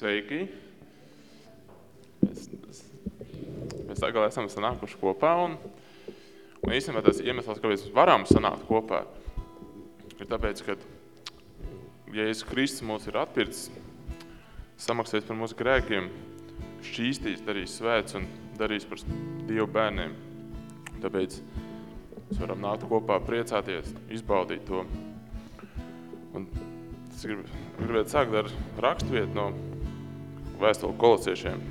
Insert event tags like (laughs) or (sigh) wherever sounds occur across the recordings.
Sveiki! Mēs, mēs atkal esam sanākuši kopā un, un īstenībā tas iemesls, kāpēc varam sanākt kopā, ir tāpēc, ka Jēzus Kristus mūs ir atpircis, samaksājis par mūsu grēkiem, šķīstīs, darīs svēts un darīs par Dievu bērniem. Tāpēc mēs varam nākt kopā, priecāties, izbaudīt to. Un es gribu, gribētu sākt ar rakstvietu no vēstuli kolosiešiem.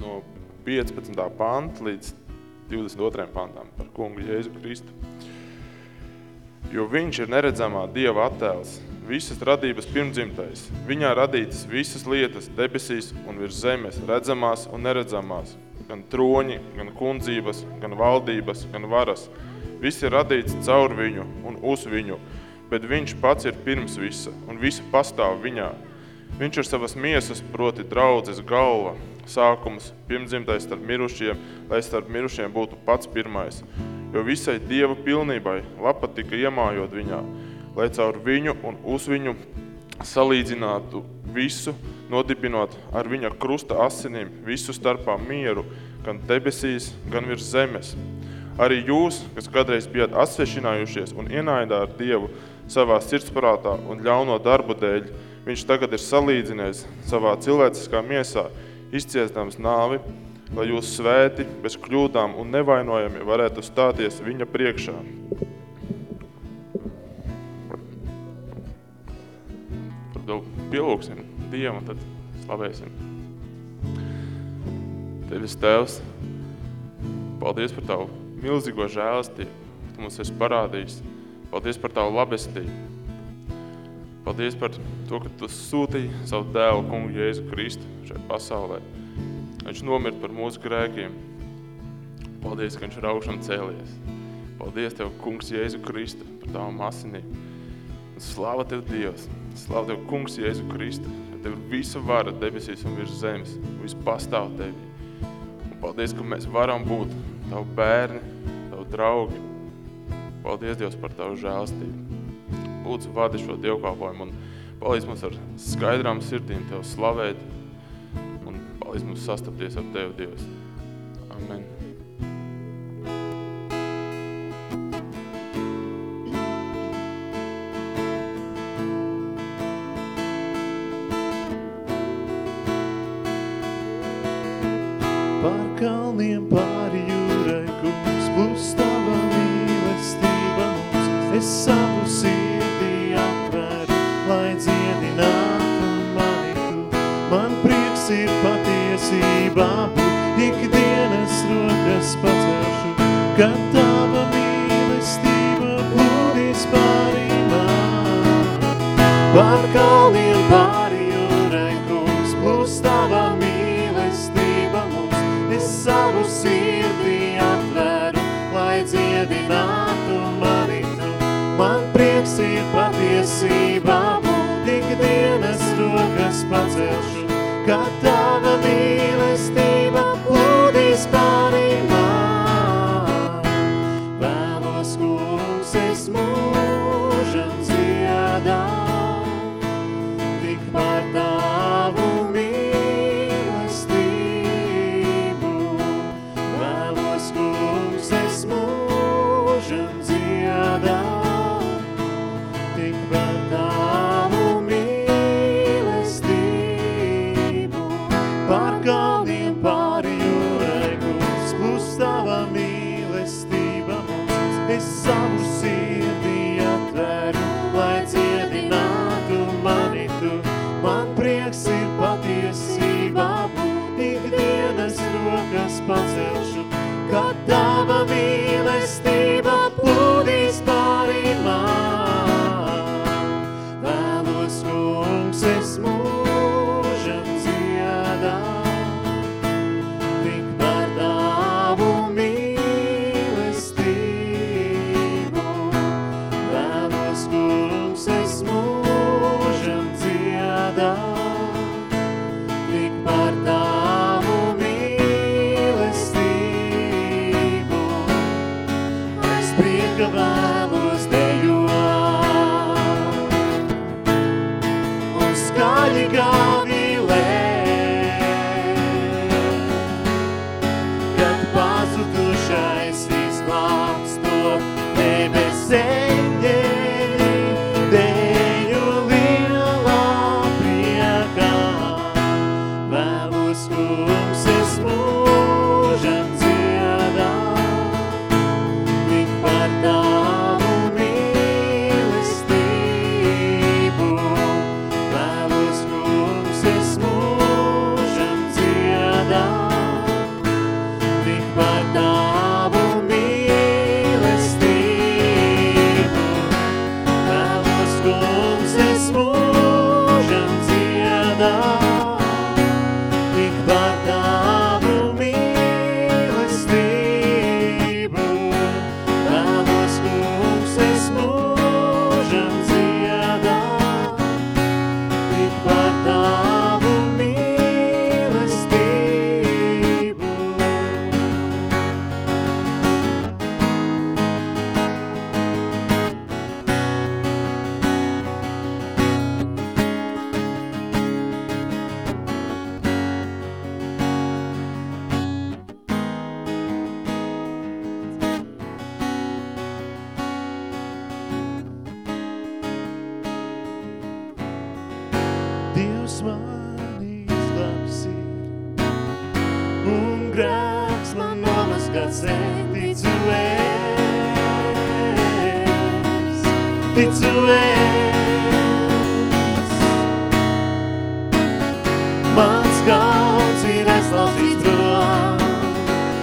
No 15. panta līdz 22. pantam par kungu Jēzu Kristu. Jo viņš ir neredzamā Dieva attēls, visas radības pirmdzimtais. Viņā radītas visas lietas debesīs un virs zemes, redzamās un neredzamās, gan troņi, gan kundzības, gan valdības, gan varas. Viss ir radīts caur viņu un uz viņu, bet viņš pats ir pirms visa, un visu pastāv viņā. Viņš ir savas miesas, proti draudzes galva, sākums, pirmdzimtais starp mirušiem, lai starp mirušiem būtu pats pirmais. Jo visai Dieva pilnībai lapa tika iemājot viņā, lai caur viņu un uz viņu salīdzinātu visu, nodibinot ar viņa krusta asinīm visu starpā mieru, gan debesīs, gan virs zemes. Arī jūs, kas kādreiz bijat atsvešinājušies un ienaidā ar Dievu, savā sirdsprātā un ļauno darbu dēļ, viņš tagad ir salīdzinies savā cilvēciskā miesā, izciestams nāvi, lai jūs svēti, bez kļūdām un nevainojami varētu stāties viņa priekšā. Pielūksim Dievu un tad slavēsim. Tevis Tēvs, paldies par tavu milzīgo žēlastību, ka tu mums esi parādījis. Paldies par tavu labestību. Paldies par to, ka tu sūtīji savu dēlu kungu Jēzu Kristu šajā pasaulē. Viņš nomir par mūsu grēkiem. Paldies, ka viņš ir augšām cēlies. Paldies Tev, kungs Jēzu Kristu, par tavu asinīm. Slāva Tev, Dievs! Slāva Tev, kungs Jēzu Kristu! Tev ir visa vara debesīs un virs zemes. Viss pastāv Tevi. Un paldies, ka mēs varam būt Tavu bērni, Tavu draugi. Paldies, Dievs, par Tavu žēlstību. Lūdzu, vadi šo dievkalpojumu un palīdz mums ar skaidrām sirdīm Tev slavēt un palīdz mums sastapties ar Tevi, Dievs. Amen.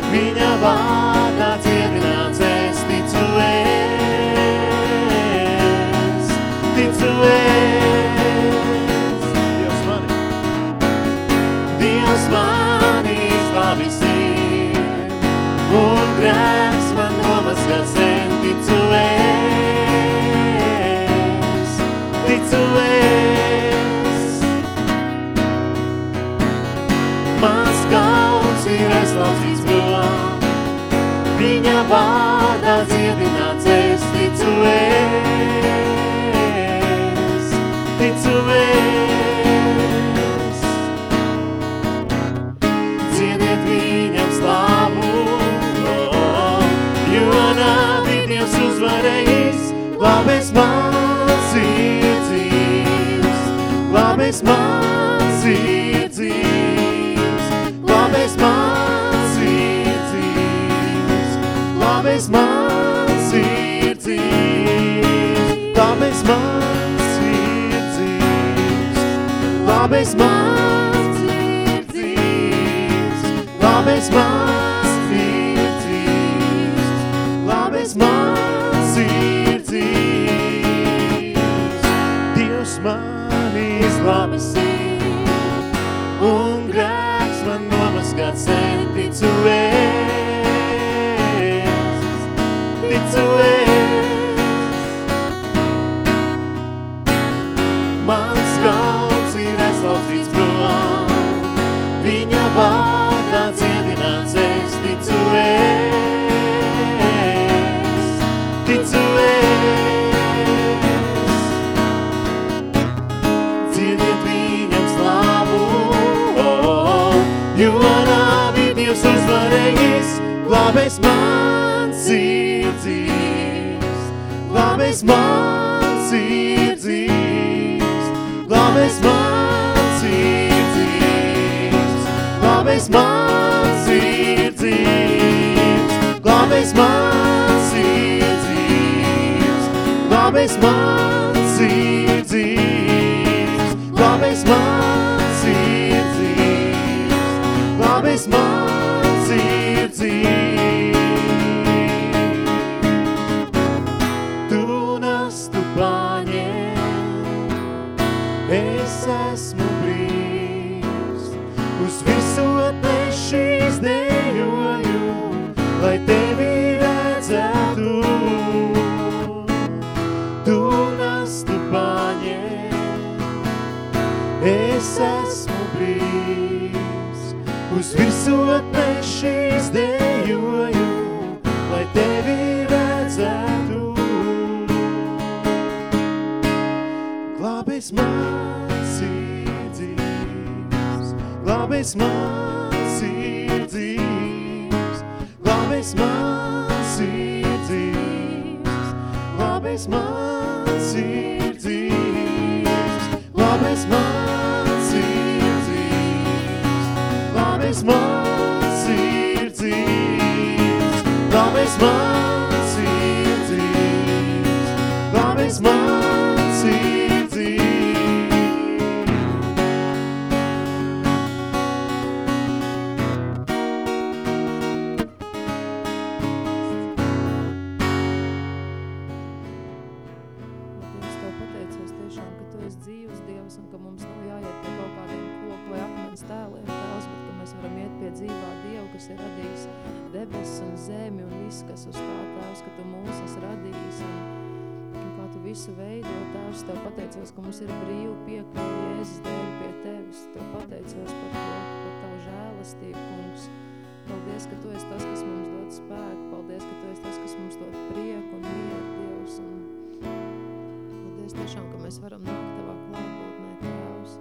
Viņa vārdā dziedināts es, ticu es, ticu es. Dievs mani, Dievs mani izglābisi, un grēks man nomazgās zem, ticu es, ticu es. Mans kauns ir aizlauzīts prom, viņa vārdā dziedināts es, ticu es, ticu es. Dziediet viņam slāvu, oh, jo nāvi Dievs uzvarējis, glābēs mans glābēs mans ir dzīvs, glābēs mans ir dzīvs, glābēs mans ir dzīvs, glābēs mans ir dzīvs. Dievs mani izglābesi, un grēks man nomazgāts sen, ticu uzvarējis, glābēs mans ir dzīvs, glābēs mans ir dzīvs, glābēs mans ir dzīvs, glābēs mans ir dzīvs, glābēs mans ir dzīvs, glābēs mans ir dzīvs, glābēs mans ir dzīvs, glābēs mans es esmu brīvs, uz visotne šīs dejoju, lai tevi redzētu. Glābēs mans sirdzības, glābēs mans sirdzības, glābēs mans sirdzības, glābēs mans His mercy indeed, love is mercy. Pateicos, ka mums ir brīva piekļuva Jēzus dēļ pie Tevis. Tev pateicos par to, par Tavu žēlastību, kungs. Paldies, ka Tu esi tas, kas mums dod spēku. Paldies, ka Tu esi tas, kas mums dod prieku un mieru, Dievs. Un Paldies tiešām, ka mēs varam nākt Tavā klātbūtnē, Tēvs.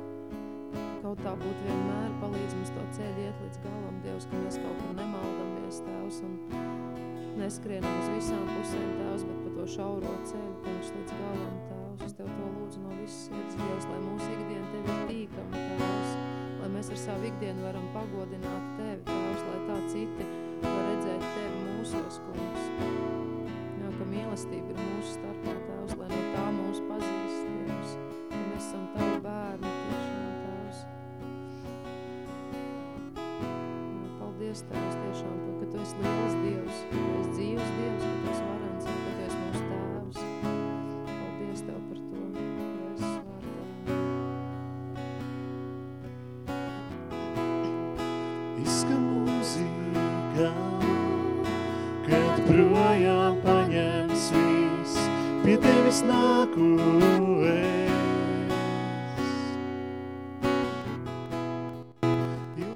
Kaut tā būtu vienmēr, palīdz mums to ceļu iet līdz galam, Dievs, ka mēs kaut kur nemaldamies, Tēvs, un neskrienam uz visām pusēm, Tēvs, bet pa to šauro ceļu, kungs, līdz galam, Tēvs. Es Tev savu ikdienu varam pagodināt Tevi, Tēvs, lai tā citi var redzēt Tevi mūsos, kungs. Jo, ka mīlestība ir mūsu starpā, Tēvs, lai no tā mūs pazīst, Dievs, ka mēs esam Tavu bērnu tiešām, Tēvs. Jā, paldies, Tēvs, tiešām, ka Tu esi liels Dievs, ka Tu esi dzīves Dievs, ka Tu esi es nāku es.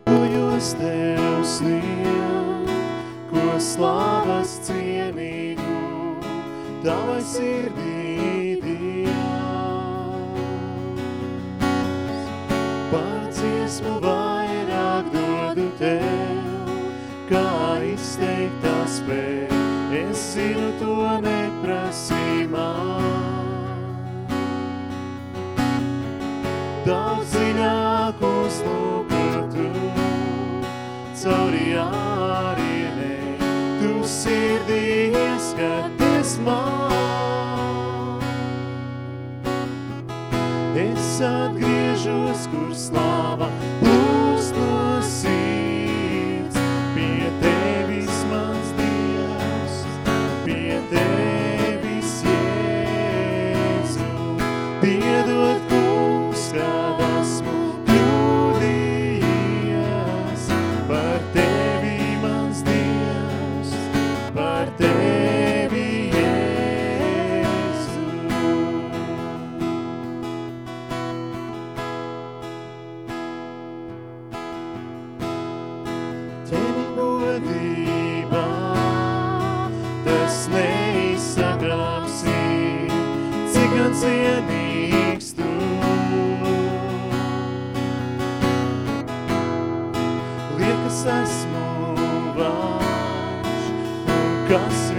Jūjos Tev snieku, slāvas cienīgu, Tavai sirdī kas esmu vājš, kas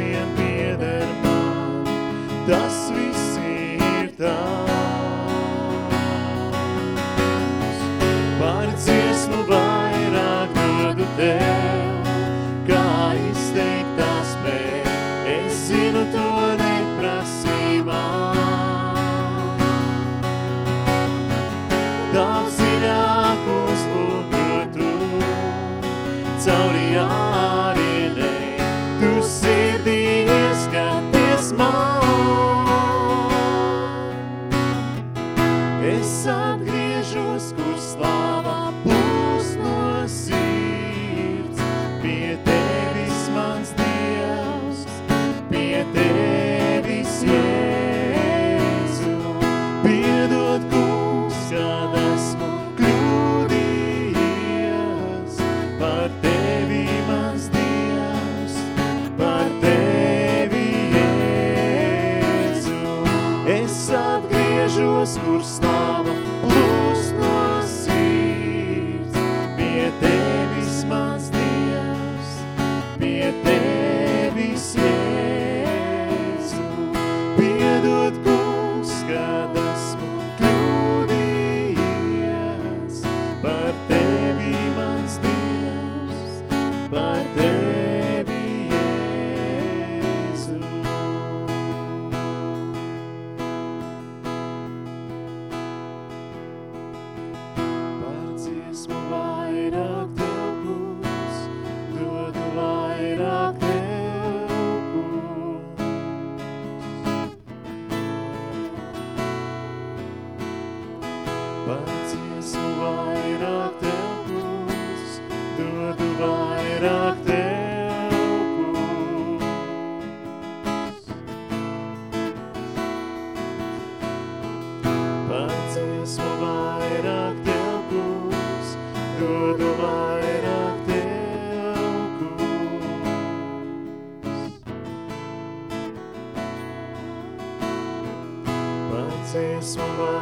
whisper.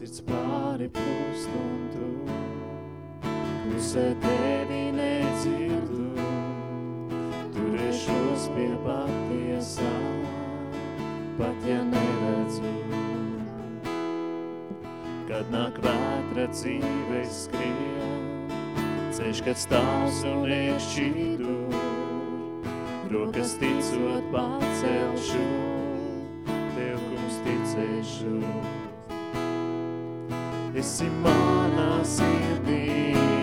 sirds pāri pūst un tu, klusē tevi nedzirdu, turēšos pie patiesā, pat ja neredzu. Kad nāk vētra dzīve skrien, ceļš, kad stāvs un iekšķīdu, rokas ticot pacelšu, tev kungs ticēšu. esse mana sem fim.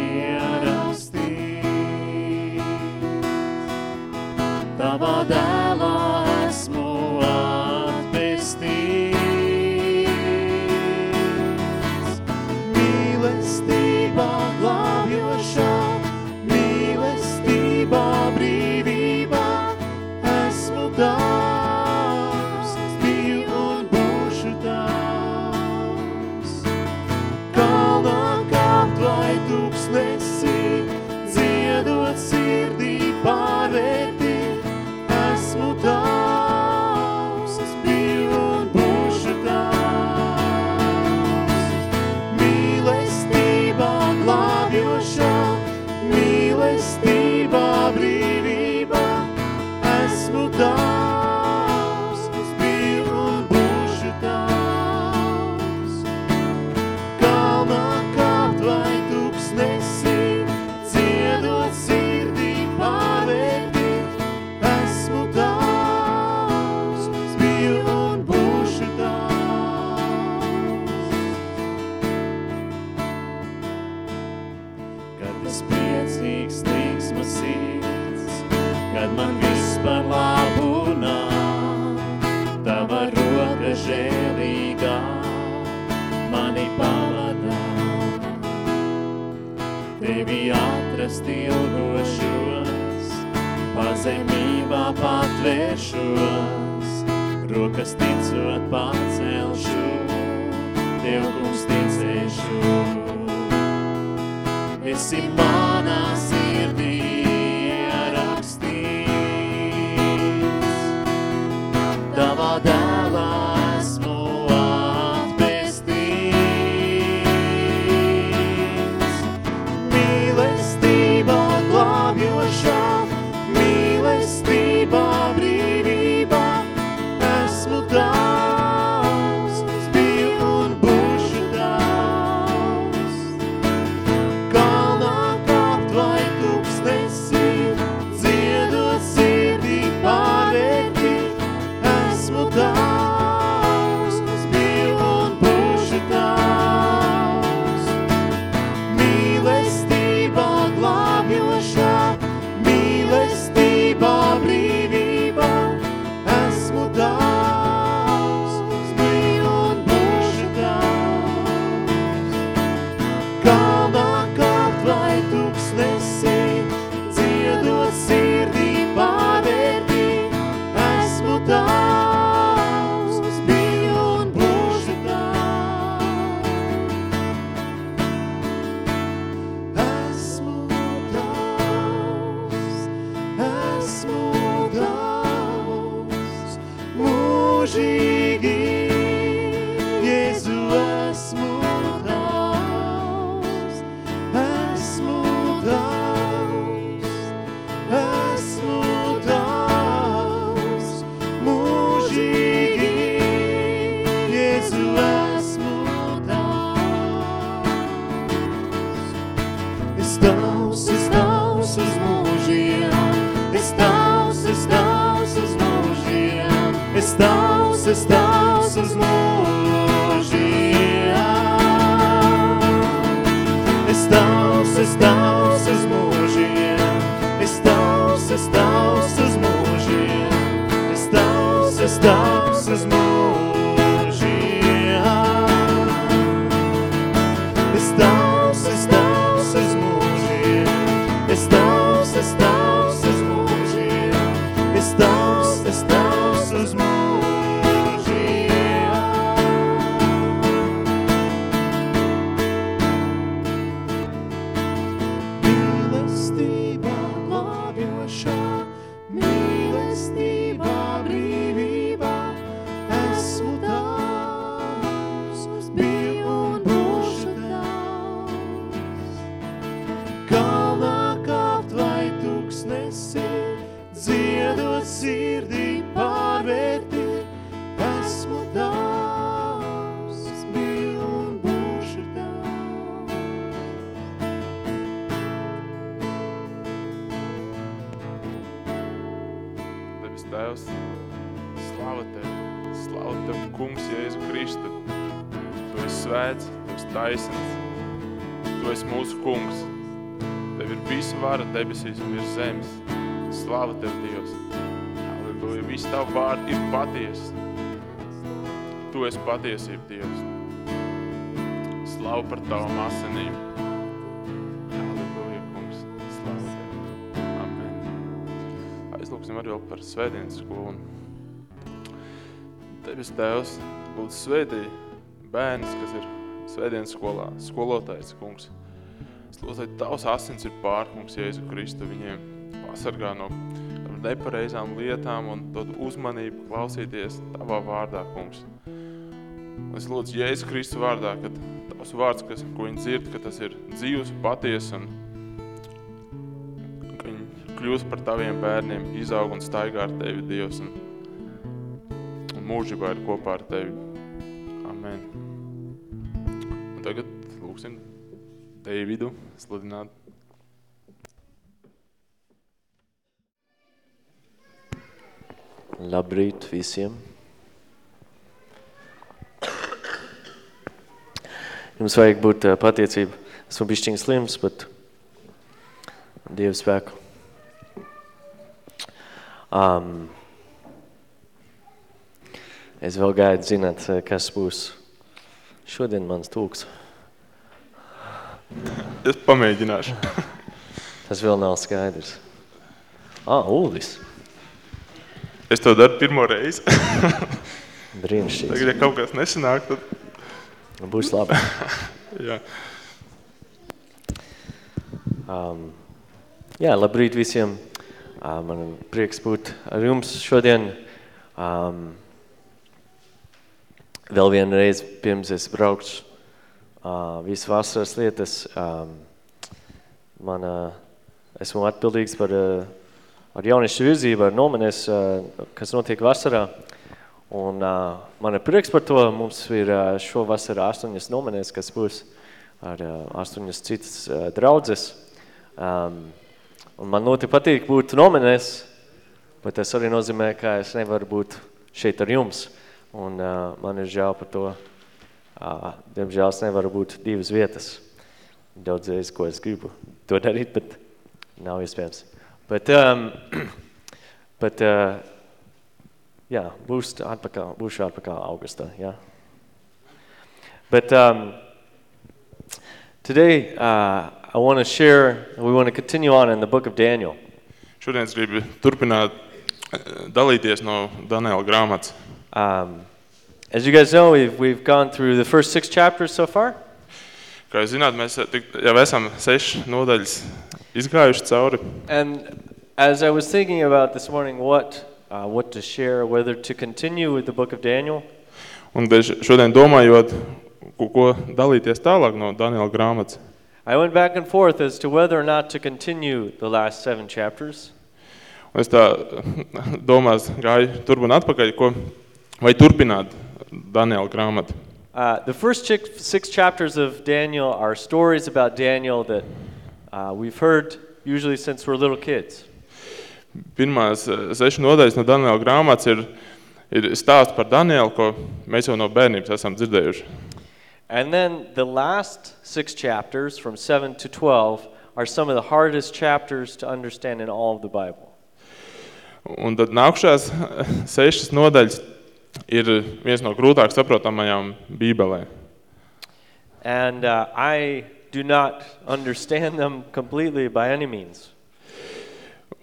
patvēršos, rokas ticot pacelšu, Tev, kungs, ticēšu. Esi manā sīkā, Patiesība, Dievs. Slavu par Tavam asinīm. Halleluja, Kungs. Slava Tev. Amen. Aizlūksim arī vēl par svētdienas skolu. Debes Tēvs, lūdzu svētī bērns, kas ir svētdienas skolā, skolotājs, kungs. Es lūdzu, lai Tavs asins ir pār, kungs, Jēzu Kristu, viņiem pasargā no nepareizām lietām un dod uzmanību klausīties Tavā vārdā, kungs. Es lūdzu Jēzu Kristu vārdā, ka Tavs vārds, kas, ko viņi dzird, ka tas ir dzīvs, paties un ka viņi kļūst par Taviem bērniem, izaug un staigā ar Tevi, Dievs, un, un mūžībā ir kopā ar Tevi. Amen. Un tagad lūksim Deividu sludināt. Labrīt visiem! Jums vajag būt patiecība. Esmu bišķiņ slims, bet Dievu spēku. Um, es vēl gaidu zināt, kas būs šodien mans tūks. Es pamēģināšu. (laughs) Tas vēl nav skaidrs. Ah, Uldis. Es to daru pirmo reizi. (laughs) Brīnišķīgs. Tagad, ja kaut kas nesanāk, tad Būs labi. (laughs) jā. Um, jā, labrīt visiem. Uh, man prieks būt ar jums šodien. Um, vēl vienu reizi pirms es braukšu uh, visu vasaras lietas. Um, man, uh, esmu atbildīgs par uh, ar jauniešu virzību, ar nomenes, uh, kas notiek vasarā. Un uh, man ir prieks par to. Mums ir uh, šo vasaru astoņas nomenēs, kas būs ar uh, astoņas citas uh, draudzes. Um, un man ļoti patīk būt nomenēs, bet tas arī nozīmē, ka es nevaru būt šeit ar jums. Un uh, man ir žēl par to. Uh, diemžēl es nevaru būt divas vietas. Daudz reizes, ko es gribu to darīt, bet nav iespējams. Bet, um, (clears throat) bet uh, jā, būs atpakaļ, būšu atpakaļ augustā, jā. But um, today uh, I want to share, we want to continue on in the book of Daniel. Šodien es gribu turpināt dalīties no Daniela grāmatas. Um, as you guys know, we've, we've gone through the first six chapters so far. Kā jūs zināt, mēs tik, jau esam sešas nodaļas izgājuši cauri. And as I was thinking about this morning what, uh, what to share, whether to continue with the book of Daniel, Un šodien domājot, ko, ko dalīties tālāk no Daniela grāmatas, I went back and forth as to whether or not to continue the last seven chapters. un es tā (laughs) domās gāju turp un atpakaļ, ko, vai turpināt Daniela grāmatu. Uh, the first six, six chapters of Daniel are stories about Daniel that uh, we've heard usually since we're little kids. Pirmās eh, sešas nodaļas no Daniela grāmatas ir, ir stāsts par Danielu, ko mēs jau no bērnības esam dzirdējuši. And then the last six chapters, from 7 to 12, are some of the hardest chapters to understand in all of the Bible. Un tad nākušās eh, sešas nodaļas ir viens no grūtāk saprotamajām Bībelē. And uh, I do not understand them completely by any means.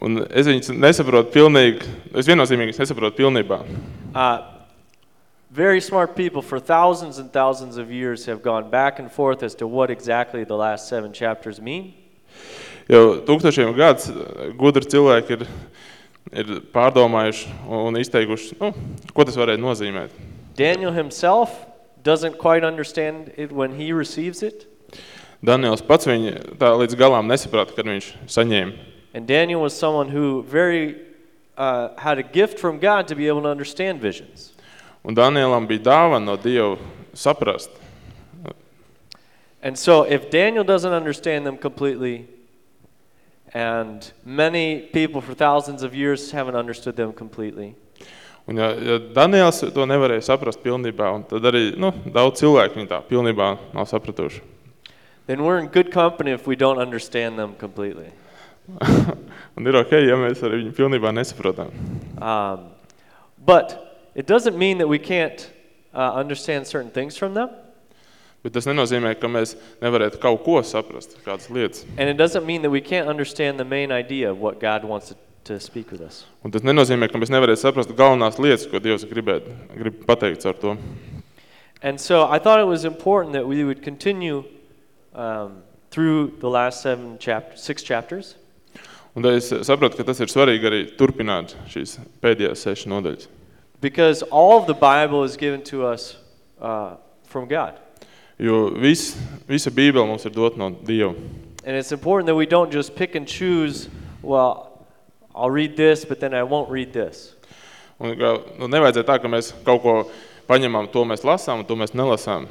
Un es viņus nesaprotu pilnīgi, es viennozīmīgi viņus nesaprotu pilnībā. Uh, very smart people for thousands and thousands of years have gone back and forth as to what exactly the last seven chapters mean. Jau tūkstošiem gadus gudri cilvēki ir, ir pārdomājuši un izteikuši, nu, ko tas varētu nozīmēt. Daniel himself doesn't quite understand it when he receives it. Daniels pats viņu tā līdz galām nesaprata, kad viņš saņēma. And Daniel was someone who very uh, had a gift from God to be able to understand visions. Un Danielam bija dāvana no Dieva saprast. And so if Daniel doesn't understand them completely, and many people for thousands of years haven't understood them completely, Un ja, ja Daniels to nevarēja saprast pilnībā, un tad arī nu, daudz cilvēku viņu tā pilnībā nav sapratuši. then we're in good company if we don't understand them completely. (laughs) un ir ok, ja mēs arī viņu pilnībā nesaprotam. Um, but it doesn't mean that we can't uh, understand certain things from them. Bet tas nenozīmē, ka mēs nevarētu kaut ko saprast, kādas lietas. And it doesn't mean that we can't understand the main idea of what God wants to, to speak with us. Un tas nenozīmē, ka mēs nevarētu saprast galvenās lietas, ko Dievs gribētu, grib pateikt ar to. And so I thought it was important that we would continue um, through the last seven chapters, six chapters. Un tad es sapratu, ka tas ir svarīgi arī turpināt šīs pēdējās sešas nodaļas. Because all of the Bible is given to us uh, from God. Jo vis, visa Bībele mums ir dot no Dieva. And it's important that we don't just pick and choose, well, I'll read this, but then I won't read this. Un, ka, nu, nevajadzētu tā, ka mēs kaut ko paņemam, to mēs lasām, un to mēs nelasām.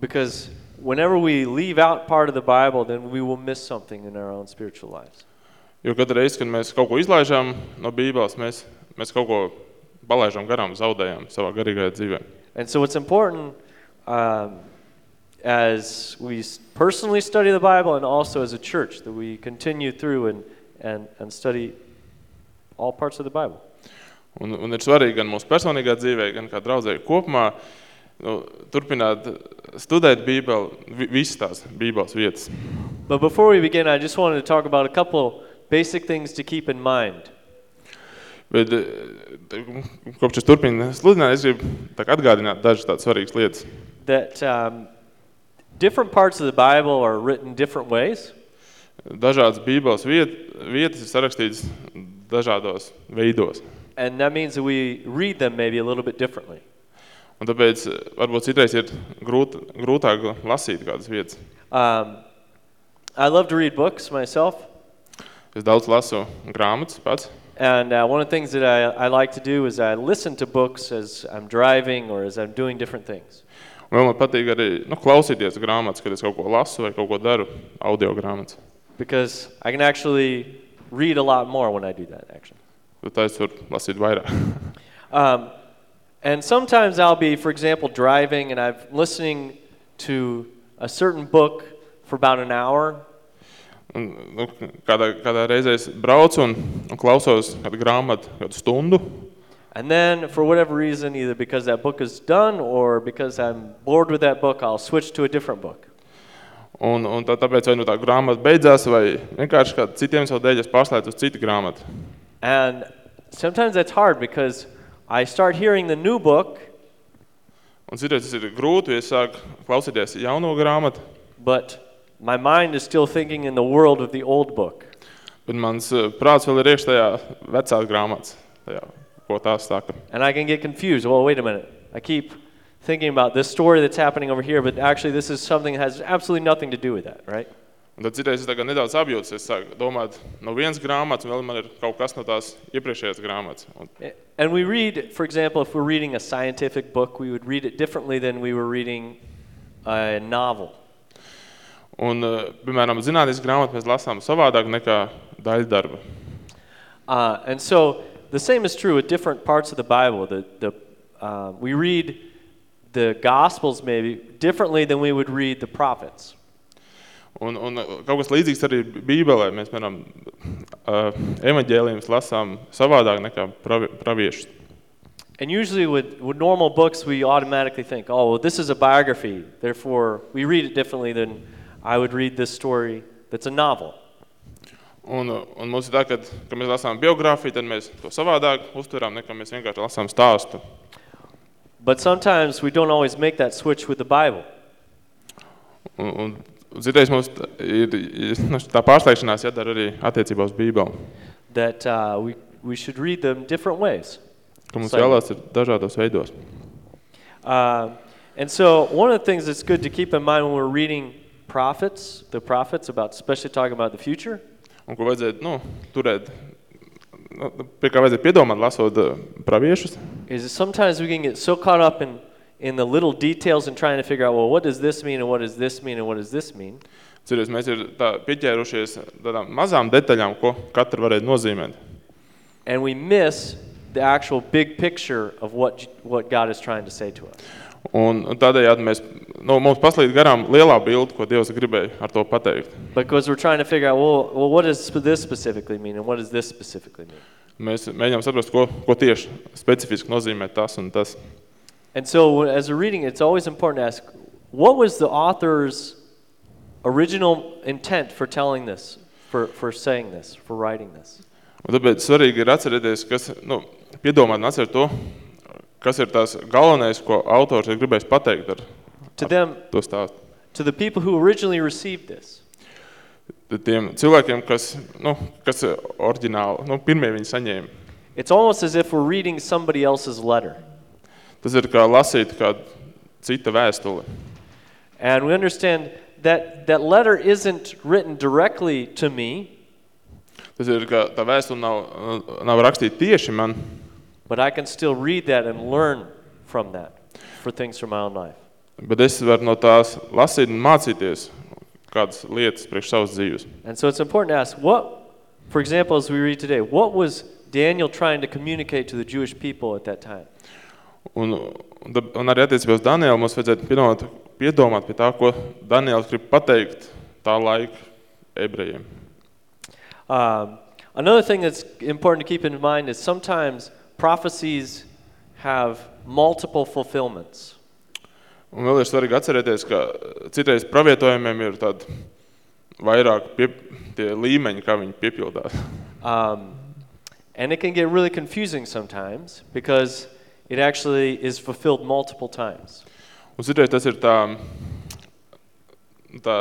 Because whenever we leave out part of the Bible, then we will miss something in our own spiritual lives. Jo katru reizi, kad mēs kaut ko izlaižam no Bībeles, mēs, mēs kaut ko palaižam garām, zaudējam savā garīgajā dzīvē. And so it's important um, as we personally study the Bible and also as a church that we continue through and, and, and study all parts of the Bible. Un, un ir svarīgi gan mūsu personīgā dzīvē, gan kā draudzē kopumā nu, turpināt studēt Bībeli, vi- visas tās Bībeles vietas. But before we begin, I just wanted to talk about a couple basic things to keep in mind. Bet eh, kopš es turpinu sludināt, es gribu tā kā atgādināt dažas tādas svarīgas lietas. That um, different parts of the Bible are written different ways. Dažādas Bībeles viet, vietas ir sarakstītas dažādos veidos. And that means that we read them maybe a little bit differently. Un tāpēc eh, varbūt citreiz ir grūt, grūtāk lasīt kādas vietas. Um, I love to read books myself. Es daudz lasu grāmatas pats. And uh, one of the things that I, I like to do is I listen to books as I'm driving or as I'm doing different things. Un vēl man patīk arī nu, klausīties grāmatas, kad es kaut ko lasu vai kaut ko daru, audio grāmatas. Because I can actually read a lot more when I do that, actually. Tad es varu lasīt vairāk. (laughs) Um, and sometimes I'll be, for example, driving and I'm listening to a certain book for about an hour. Un, nu, kādā, kādā reizē es braucu un, un klausos kādu grāmatu kādu stundu. And then, for whatever reason, either because that book is done or because I'm bored with that book, I'll switch to a different book. Un, un tā, tāpēc vai nu tā grāmata beidzās, vai vienkārši kā citiem savu dēļ es pārslēdzu uz citu grāmatu. And sometimes that's hard because I start hearing the new book, Un citreiz tas ir grūti, ja es sāku klausīties jauno grāmatu, but my mind is still thinking in the world of the old book. bet mans eh, prāts vēl ir iekš tajā vecās grāmatas, tajā, ko tās saka. And I can get confused. Well, wait a minute. I keep thinking about this story that's happening over here, but actually this is something that has absolutely nothing to do with that, right? Un tad citreiz es tā kā nedaudz apjūtos, es sāku domāt no vienas grāmatas, un vēl man ir kaut kas no tās iepriekšējās grāmatas. Un, And we read, for example, if we're reading a scientific book, we would read it differently than we were reading a novel. Un eh, piemēram, zinātniskas grāmatas mēs lasām savādāk nekā daļdarba. Uh, and so the same is true with different parts of the Bible. The, the, uh, we read the Gospels maybe differently than we would read the prophets. Un, un eh, kaut kas līdzīgs arī Bībelē. Mēs, piemēram, eh, evaņģēlījumus lasām savādāk nekā pravi- praviešus. And usually with, with normal books, we automatically think, oh, well, this is a biography. Therefore, we read it differently than I would read this story that's a novel. Un, eh, un mums ir tā, ka, kad mēs lasām biogrāfiju, tad mēs to savādāk uztveram, nekā mēs vienkārši lasām stāstu. But sometimes we don't always make that switch with the Bible. Un, un citreiz mums t- ir, ir nu, tā pārslēgšanās jādara arī attiecībā uz Bībeli. That uh, we, we should read them different ways. Ka mums Same. jālās ir dažādos veidos. Uh, and so, one of the things that's good to keep in mind when we're reading prophets, the prophets, about especially talking about the future, Un ko vajadzētu nu, turēt, nu, pie kā vajadzētu piedomāt, lasot eh, praviešus, is that sometimes we can get so caught up in, in the little details and trying to figure out, well, what does this mean, and what does this mean, and what does this mean? Cerēs, mēs ir tā pieķērušies tādām mazām detaļām, ko katra varētu nozīmēt. And we miss the actual big picture of what, J- what God is trying to say to us. Un un tādējādi mēs, nu, mums paslīd garām lielā bilde, ko Dievs gribēja ar to pateikt. Because we're trying to figure out, well, well what does sp- this specifically mean, and what does this specifically mean? Mēs mēģinām saprast, ko, ko tieši specifiski nozīmē tas un tas. And so, as we're reading, it's always important to ask, what was the author's original intent for telling this, for, for saying this, for writing this? Un tāpēc svarīgi ir atcerēties, kas, nu, piedomāt un atcert to, kas ir tās galvenais, ko autors ir gribējis pateikt ar To them, to stāstu. to the people who originally received this, Tad Tiem cilvēkiem, kas, nu, kas ir oriģināli, nu, pirmie viņi saņēma. it's almost as if we're reading somebody else's letter. Tas ir kā lasīt kādu cita vēstuli. And we understand that that letter isn't written directly to me, Tas ir kā tā vēstule nav, nav rakstīta tieši man, but I can still read that and learn from that for things from my own life. bet es varu no tās lasīt un mācīties kādas lietas priekš savas dzīves. And so it's important to ask what, for example, as we read today, what was Daniel trying to communicate to the Jewish people at that time? Un, un, tad- un arī attiecībā uz Danielu mums vajadzētu piedomāt, piedomāt pie tā, ko Daniels grib pateikt tā laika ebrejiem. Um, another thing that's important to keep in mind is sometimes prophecies have multiple fulfillments. Un vēl ir svarīgi atcerēties, ka citreiz pravietojumiem ir tādi vairāk pie, tie līmeņi, kā viņi piepildās. Um, and it can get really confusing sometimes because it actually is fulfilled multiple times. Un citreiz tas ir tā, tā,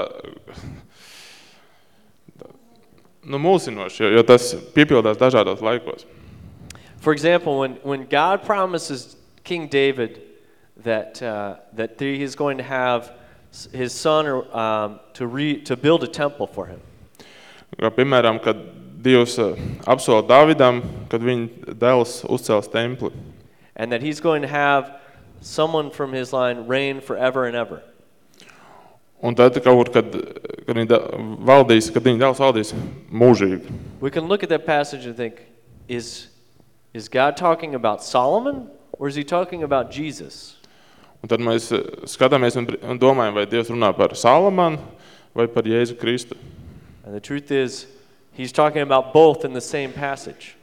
tā nu, mulsinoši, jo, jo tas piepildās dažādos laikos. For example, when, when God promises King David that, uh, that he is going to have his son or, um, to, re, to build a temple for him, Kā, piemēram, kad Dievs apsola Davidam, kad viņa dēls uzcels templi. and that he's going to have someone from his line reign forever and ever. Un tad kaut kur, kad, kad viņa valdīs, kad viņa dēls valdīs mūžīgi. We can look at that passage and think, is, is God talking about Solomon or is he talking about Jesus? Un tad mēs eh, skatāmies un, un domājam, vai Dievs runā par Salamanu vai par Jēzu Kristu. And the truth is, he's talking about both in the same passage.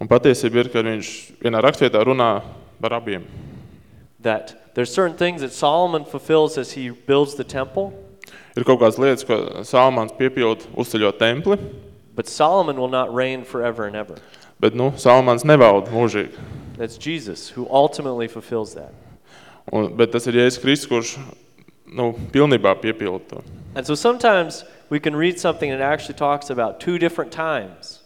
Un patiesība ir, ka viņš vienā rakstvietā runā par abiem. That there's certain things that Solomon fulfills as he builds the temple, Ir kaut kādas lietas, ko Salamans piepild uzceļot templi, but Solomon will not reign forever and ever. Bet, nu, Salmans nevalda mūžīgi. That's Jesus who ultimately fulfills that. Un, bet tas ir Jēzus Kristus, kurš, nu, pilnībā piepilda to. And so sometimes we can read something and it actually talks about two different times.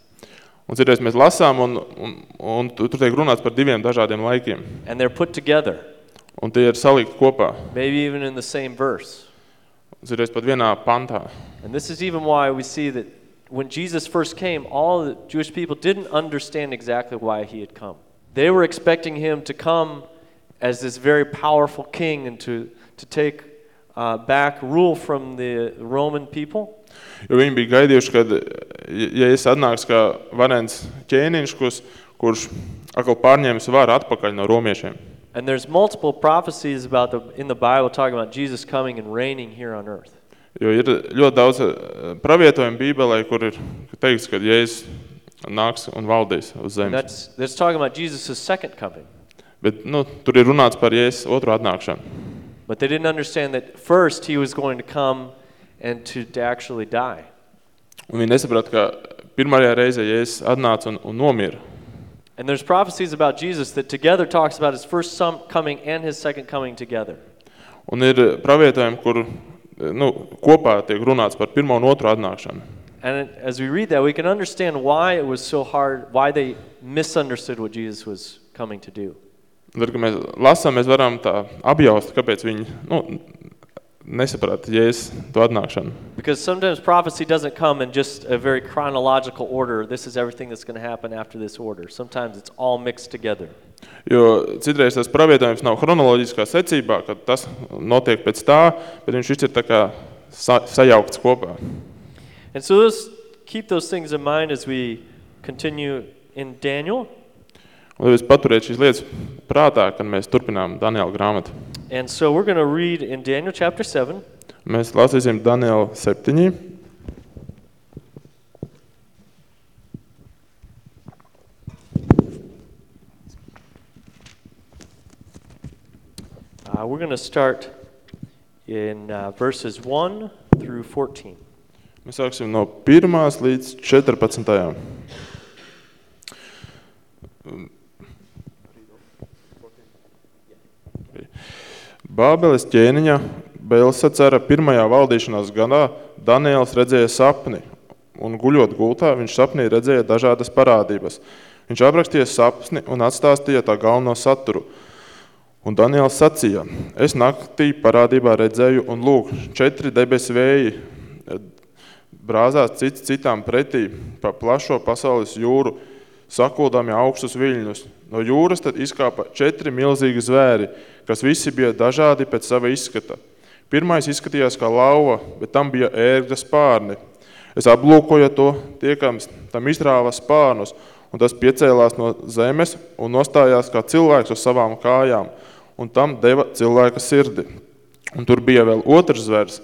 Un citreiz mēs lasām, un, un, un tu- tur tiek runāts par diviem dažādiem laikiem. And they're put together, Un tie ir salikti kopā. maybe even in the same verse. Un citreiz pat vienā pantā. And this is even why we see that when Jesus first came, all the Jewish people didn't understand exactly why he had come. They were expecting him to come as this very powerful king and to, to take uh, back rule from the Roman people. Jo viņi bija gaidījuši, ka, ja es atnāks kā varens ķēniņš, kurš, kurš atkal pārņēmis varu atpakaļ no romiešiem. And there's multiple prophecies about the, in the Bible talking about Jesus coming and reigning here on earth. Jo ir ļoti daudz eh, pravietojumu Bībelē, kur ir teikts, ka Jēzus nāks un valdīs uz zemes. that's, that's talking about Jesus' second coming. Bet nu, tur ir runāts par Jēzus otru atnākšanu. But they didn't understand that first he was going to come and to, to actually die. Un viņi nesaprata, ka pirmajā reizē Jēzus atnāca un, un nomira. And there's prophecies about Jesus that together talks about his first coming and his second coming together. Un ir pravietojumi, kur Eh, nu, kopā tiek runāts par pirmo un otru atnākšanu. And as we read that, we can understand why it was so hard, why they misunderstood what Jesus was coming to do. Tad, kad mēs lasām, mēs varam tā apjaust, kāpēc viņi nu, nesaprata Jēzus to atnākšanu. Because sometimes prophecy doesn't come in just a very chronological order. This is everything that's going to happen after this order. Sometimes it's all mixed together. Jo citreiz tas pravietojums nav chronoloģiskā secībā, kad tas notiek pēc tā, bet viņš ir tā kā sa sajaukts kopā. And so let's keep those things in mind as we continue in Daniel. Un jūs paturiet šīs lietas prātā, kad mēs turpinām Daniela grāmatu. And so we're going to read in Daniel chapter 7. Mēs lasīsim Daniela 7. Uh, we're going to start in uh, verses 1 through 14. Mēs sāksim no 1 līdz 14. Bābeles ķēniņa Belsacera pirmajā valdīšanās gadā Daniels redzēja sapni, un guļot gultā viņš sapnī redzēja dažādas parādības. Viņš aprakstīja sapni un atstāstīja tā galveno saturu. Un Daniels sacīja, es naktī parādībā redzēju, un lūk, četri debesu vēji brāzās cits citam pretī pa plašo pasaules jūru, sakuldami augstus viļņus. No jūras tad izkāpa četri milzīgi zvēri, kas visi bija dažādi pēc sava izskata. Pirmais izskatījās kā lauva, bet tam bija ērgļa spārni. Es aplūkoju to, tiekams, tam izrāva spārnus, un tas piecēlās no zemes un nostājās kā cilvēks uz savām kājām, un tam deva cilvēka sirdi. Un tur bija vēl otrs zvērs,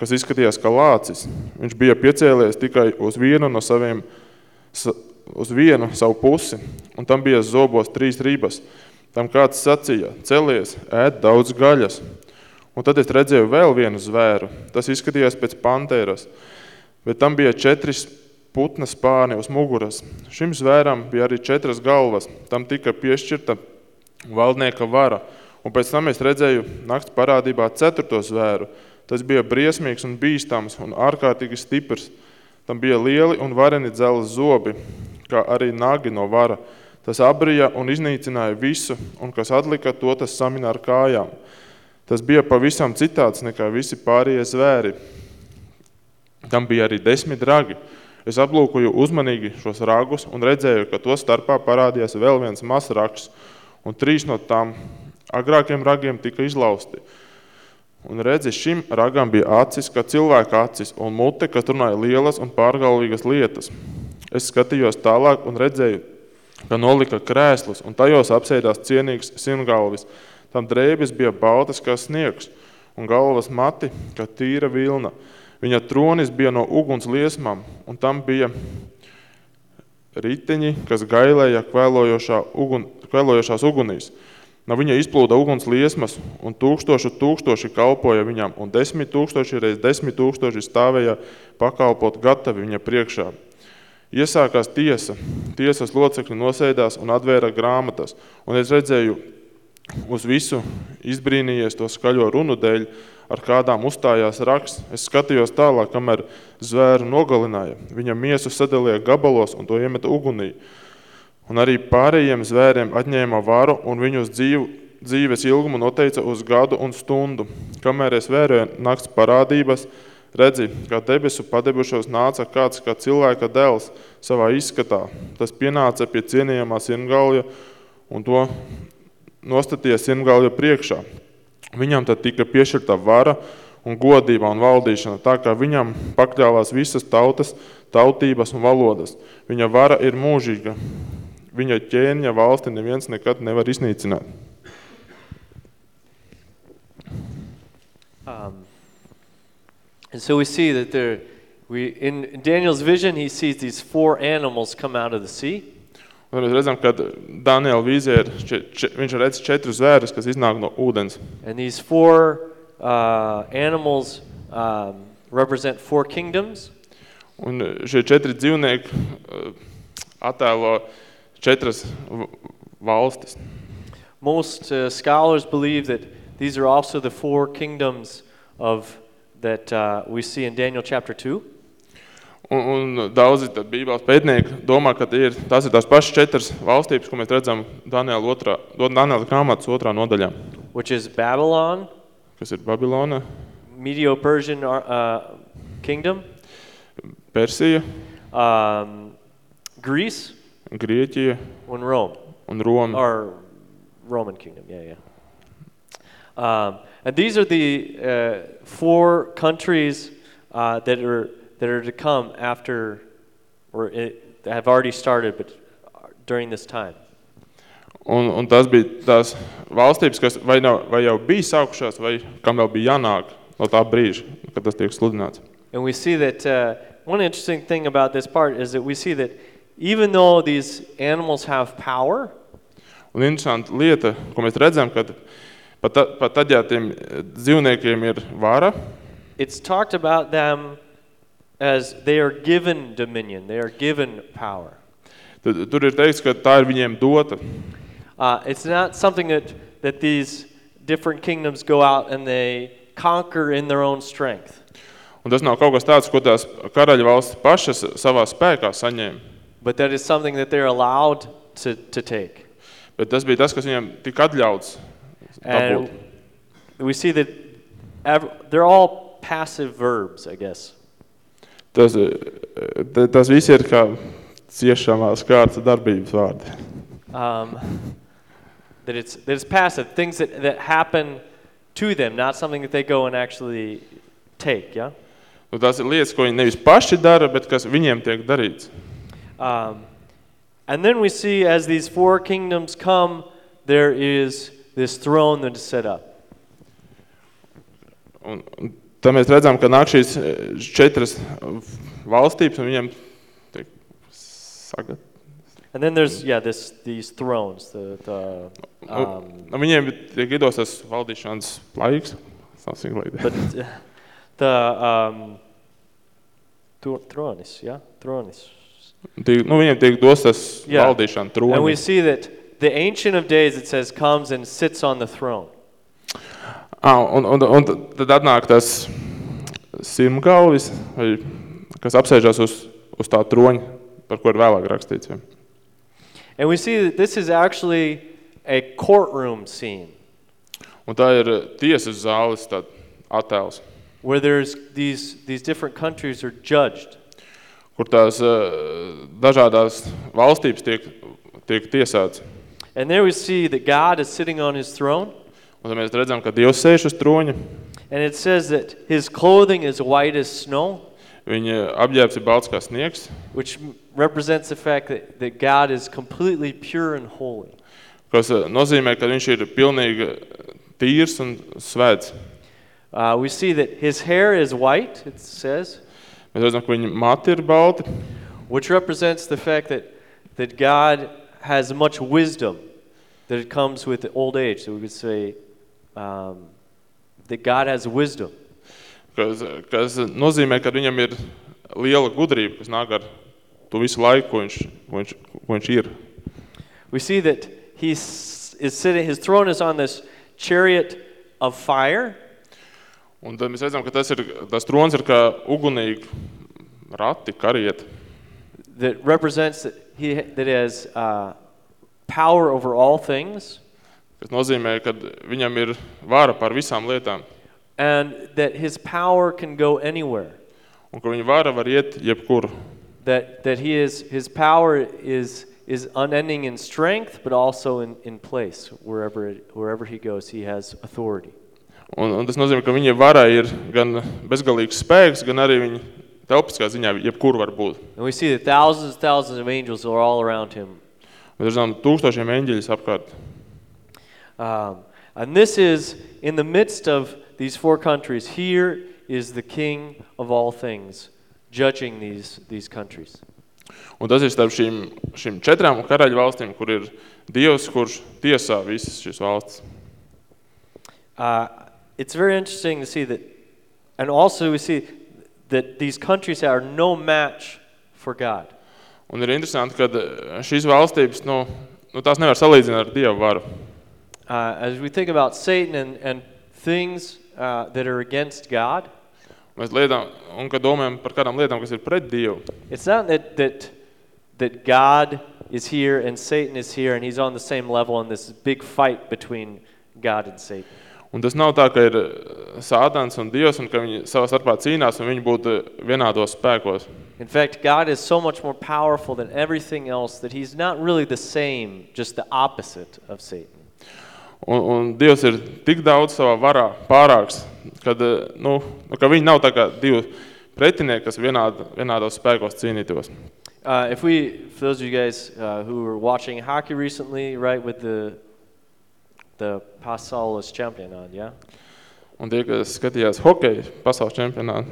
kas izskatījās kā lācis. Viņš bija piecēlies tikai uz vienu no saviem, sa- uz vienu savu pusi, un tam bija zobos trīs ribas. Tam kāds sacīja, celies, ēd daudz gaļas. Un tad es redzēju vēl vienu zvēru. Tas izskatījās pēc pantēras, bet tam bija četras putna spārni uz muguras. Šim zvēram bija arī četras galvas. Tam tika piešķirta valdnieka vara. Un pēc tam es redzēju nakts parādībā ceturto zvēru. Tas bija briesmīgs un bīstams un ārkārtīgi stiprs. Tam bija lieli un vareni dzelzs zobi, kā arī nagi no vara. Tas abrija un iznīcināja visu, un kas atlika, to tas samina ar kājām. Tas bija pavisam citāds nekā visi pārējie zvēri. Tam bija arī desmit ragi. Es aplūkoju uzmanīgi šos ragus un redzēju, ka to starpā parādījās vēl viens mazs rags, un trīs no tām agrākiem ragiem tika izlausti. Un redzi, šim ragam bija acis, kā cilvēka acis, un mute, kas runāja lielas un pārgalvīgas lietas. Es skatījos tālāk un redzēju, ka nolika krēslus, un tajos apsēdās cienīgs simtgalvis. Tam drēbes bija baltas kā sniegs, un galvas mati kā tīra vilna. Viņa tronis bija no uguns liesmām, un tam bija riteņi, kas gailēja kvēlojošā ugun, kvēlojošās ugunīs. No viņa izplūda uguns liesmas, un tūkstoši tūkstoši kalpoja viņam, un desmit tūkstoši reiz desmit tūkstoši stāvēja pakalpot gatavi viņa priekšā. Iesākās tiesa. Tiesas locekļi nosēdās un atvēra grāmatas. Un es redzēju uz visu izbrīnījies to skaļo runu dēļ, ar kādām uzstājās raksts. Es skatījos tālāk, kamēr zvēru nogalināja. Viņa miesu sadalīja gabalos un to iemeta ugunī. Un arī pārējiem zvēriem atņēma varu un viņus dzīvu, dzīves ilgumu noteica uz gadu un stundu. Kamēr es vēroju nakts parādības, redzi, kā debesu padebušos nāca kāds kā cilvēka dēls savā izskatā. Tas pienāca pie cienījamā sirmgalja un to nostatīja sirmgalja priekšā. Viņam tad tika piešķirta vara un godība un valdīšana, tā kā viņam pakļāvās visas tautas, tautības un valodas. Viņa vara ir mūžīga. Viņa ķēniņa valsti neviens nekad nevar iznīcināt. Um, and so we see that there, we, in Daniel's vision, he sees these four animals come out of the sea. Un mēs redzam, ka Daniela vīzē ir, če, če, viņš redz četrus zvērus, kas iznāk no ūdens. And these four uh, animals um, represent four kingdoms. Un šie četri dzīvnieki eh, attēlo četras valstis. Most uh, scholars believe that these are also the four kingdoms of that uh, we see in Daniel chapter 2. Un, un daudzi bībeles pētnieki domā, ka ir, tās ir tās pašas četras valstības, ko mēs redzam Daniela, otrā, Daniela grāmatas otrā nodaļā, which is Babylon, kas ir Babilona, Medo-Persian uh, kingdom, Persija, um, Greece, Grieķija and Rome, un Roma. or Roman kingdom. Yeah, yeah. Um, and these are the uh, four countries uh, that are that are to come after, or it, that have already started, but during this time. Un, un tas bija tās valstības, kas vai, nav, vai jau bija sākušās, vai kam vēl bija jānāk no tā brīža, kad tas tiek sludināts. And we see that uh, one interesting thing about this part is that we see that even though these animals have power, Un interesanta lieta, ko mēs redzam, ka pat, ta- pat tad, ja tiem dzīvniekiem ir vara, it's talked about them as they are given dominion, they are given power. tad tur ir teikts, ka tā ir viņiem dota. Uh, it's not something that, that these different kingdoms go out and they conquer in their own strength, Un tas nav kaut kas tāds, ko tās karaļa valsts pašas savā spēkā saņēma. But that is something that they're allowed to, to take. Bet tas bija tas, kas viņiem tika atļauts. And dabūt. we see that ev- they're all passive verbs, I guess. Tas, eh, ta- tas viss ir kā ciešamās kārtas darbības vārdi. um, that it's that it's passive things that, that happen to them not something that they go and actually take yeah Nu, tās ir lietas, ko viņi nevis paši dara, bet kas viņiem tiek darīts. Um, and then we see as these four kingdoms come there is this throne that is set up Un, un tad mēs redzam, ka nāk šīs eh, četras valstības, un viņiem tiek sagat. and then there's yeah this these thrones the, the um, Nu, viņiem tiek iedos tas valdīšanas laiks. something like that. but uh, the um, thro- thrones yeah thrones Tiek, nu, viņiem tiek dos tas Yeah. valdīšana And we tronis. see that the Ancient of Days, it says, comes and sits on the throne. Ah, un, un, un tad atnāk tas sirmgalvis, vai, kas apsēžās uz, uz tā troņa, par ko ir vēlāk rakstīts. Ja. And we see that this is actually a courtroom scene Un tā ir eh, tiesas zāles tād attēls, where there's these, these different countries are judged. Kur tās eh, dažādās valstības tiek, tiek tiesāts. And there we see that God is sitting on his throne. Un tad mēs redzam, ka Dievs sēž uz troņa, And it says that his clothing is white as snow, viņa apģērbs ir balts kā sniegs, which m- represents the fact that, that God is completely pure and holy. kas eh, nozīmē, ka viņš ir pilnīgi tīrs un svēts. Uh, we see that his hair is white, it says, Mēs redzam, ka viņa mati ir balti, which represents the fact that, that God has much wisdom that it comes with old age. So we could say um, that God has wisdom. kas, kas nozīmē, ka viņam ir liela gudrība, kas nāk ar to visu laiku, ko viņš, ko viņš, ko viņš ir. We see that he is sitting, his throne is on this chariot of fire, Un tad mēs redzam, ka tas, ir, tas trons ir kā ugunīgi rati, karieti. that represents that he that has uh, power over all things, Tas nozīmē, ka viņam ir vara par visām lietām. and that his power can go anywhere. Un ka viņa vara var iet jebkur. That that he is his power is is unending in strength, but also in, in place wherever it, wherever he goes, he has authority. Un, un tas nozīmē, ka viņa vara ir gan bezgalīgs spēks, gan arī viņa telpiskā ziņā jebkur var būt. And we see that thousands and thousands of angels are all around him. Mēs redzam tūkstošiem eņģeļus apkārt. Um, and this is in the midst of these four countries. Here is the king of all things, judging these, these countries. Un tas ir starp šīm, šīm četrām karaļu valstīm, kur ir Dievs, kurš tiesā visas šīs valstis. Uh, it's very interesting to see that, and also we see that these countries are no match for God. Un ir interesanti, ka šīs valstības, nu, nu tās nevar salīdzināt ar Dievu varu. Uh, as we think about Satan and, and things uh, that are against God, Mēs lietām, un kad domājam par kādām lietām, kas ir pret Dievu, it's not that, that, that God is here and Satan is here and he's on the same level in this big fight between God and Satan. Un tas nav tā, ka ir eh, sātans un Dievs, un ka viņi savā starpā cīnās, un viņi būtu vienādos spēkos. In fact, God is so much more powerful than everything else that he's not really the same, just the opposite of Satan. Un, un Dievs ir tik daudz savā varā pārāks, kad, eh, nu, nu, ka viņi nav tā kā divi pretinieki, kas vienād, vienādos spēkos cīnītos. Uh, if we, for those of you guys uh, who were watching hockey recently, right, with the the Pasaulis champion on, yeah? Un tie, kas skatījās hokeju pasaules čempionātu,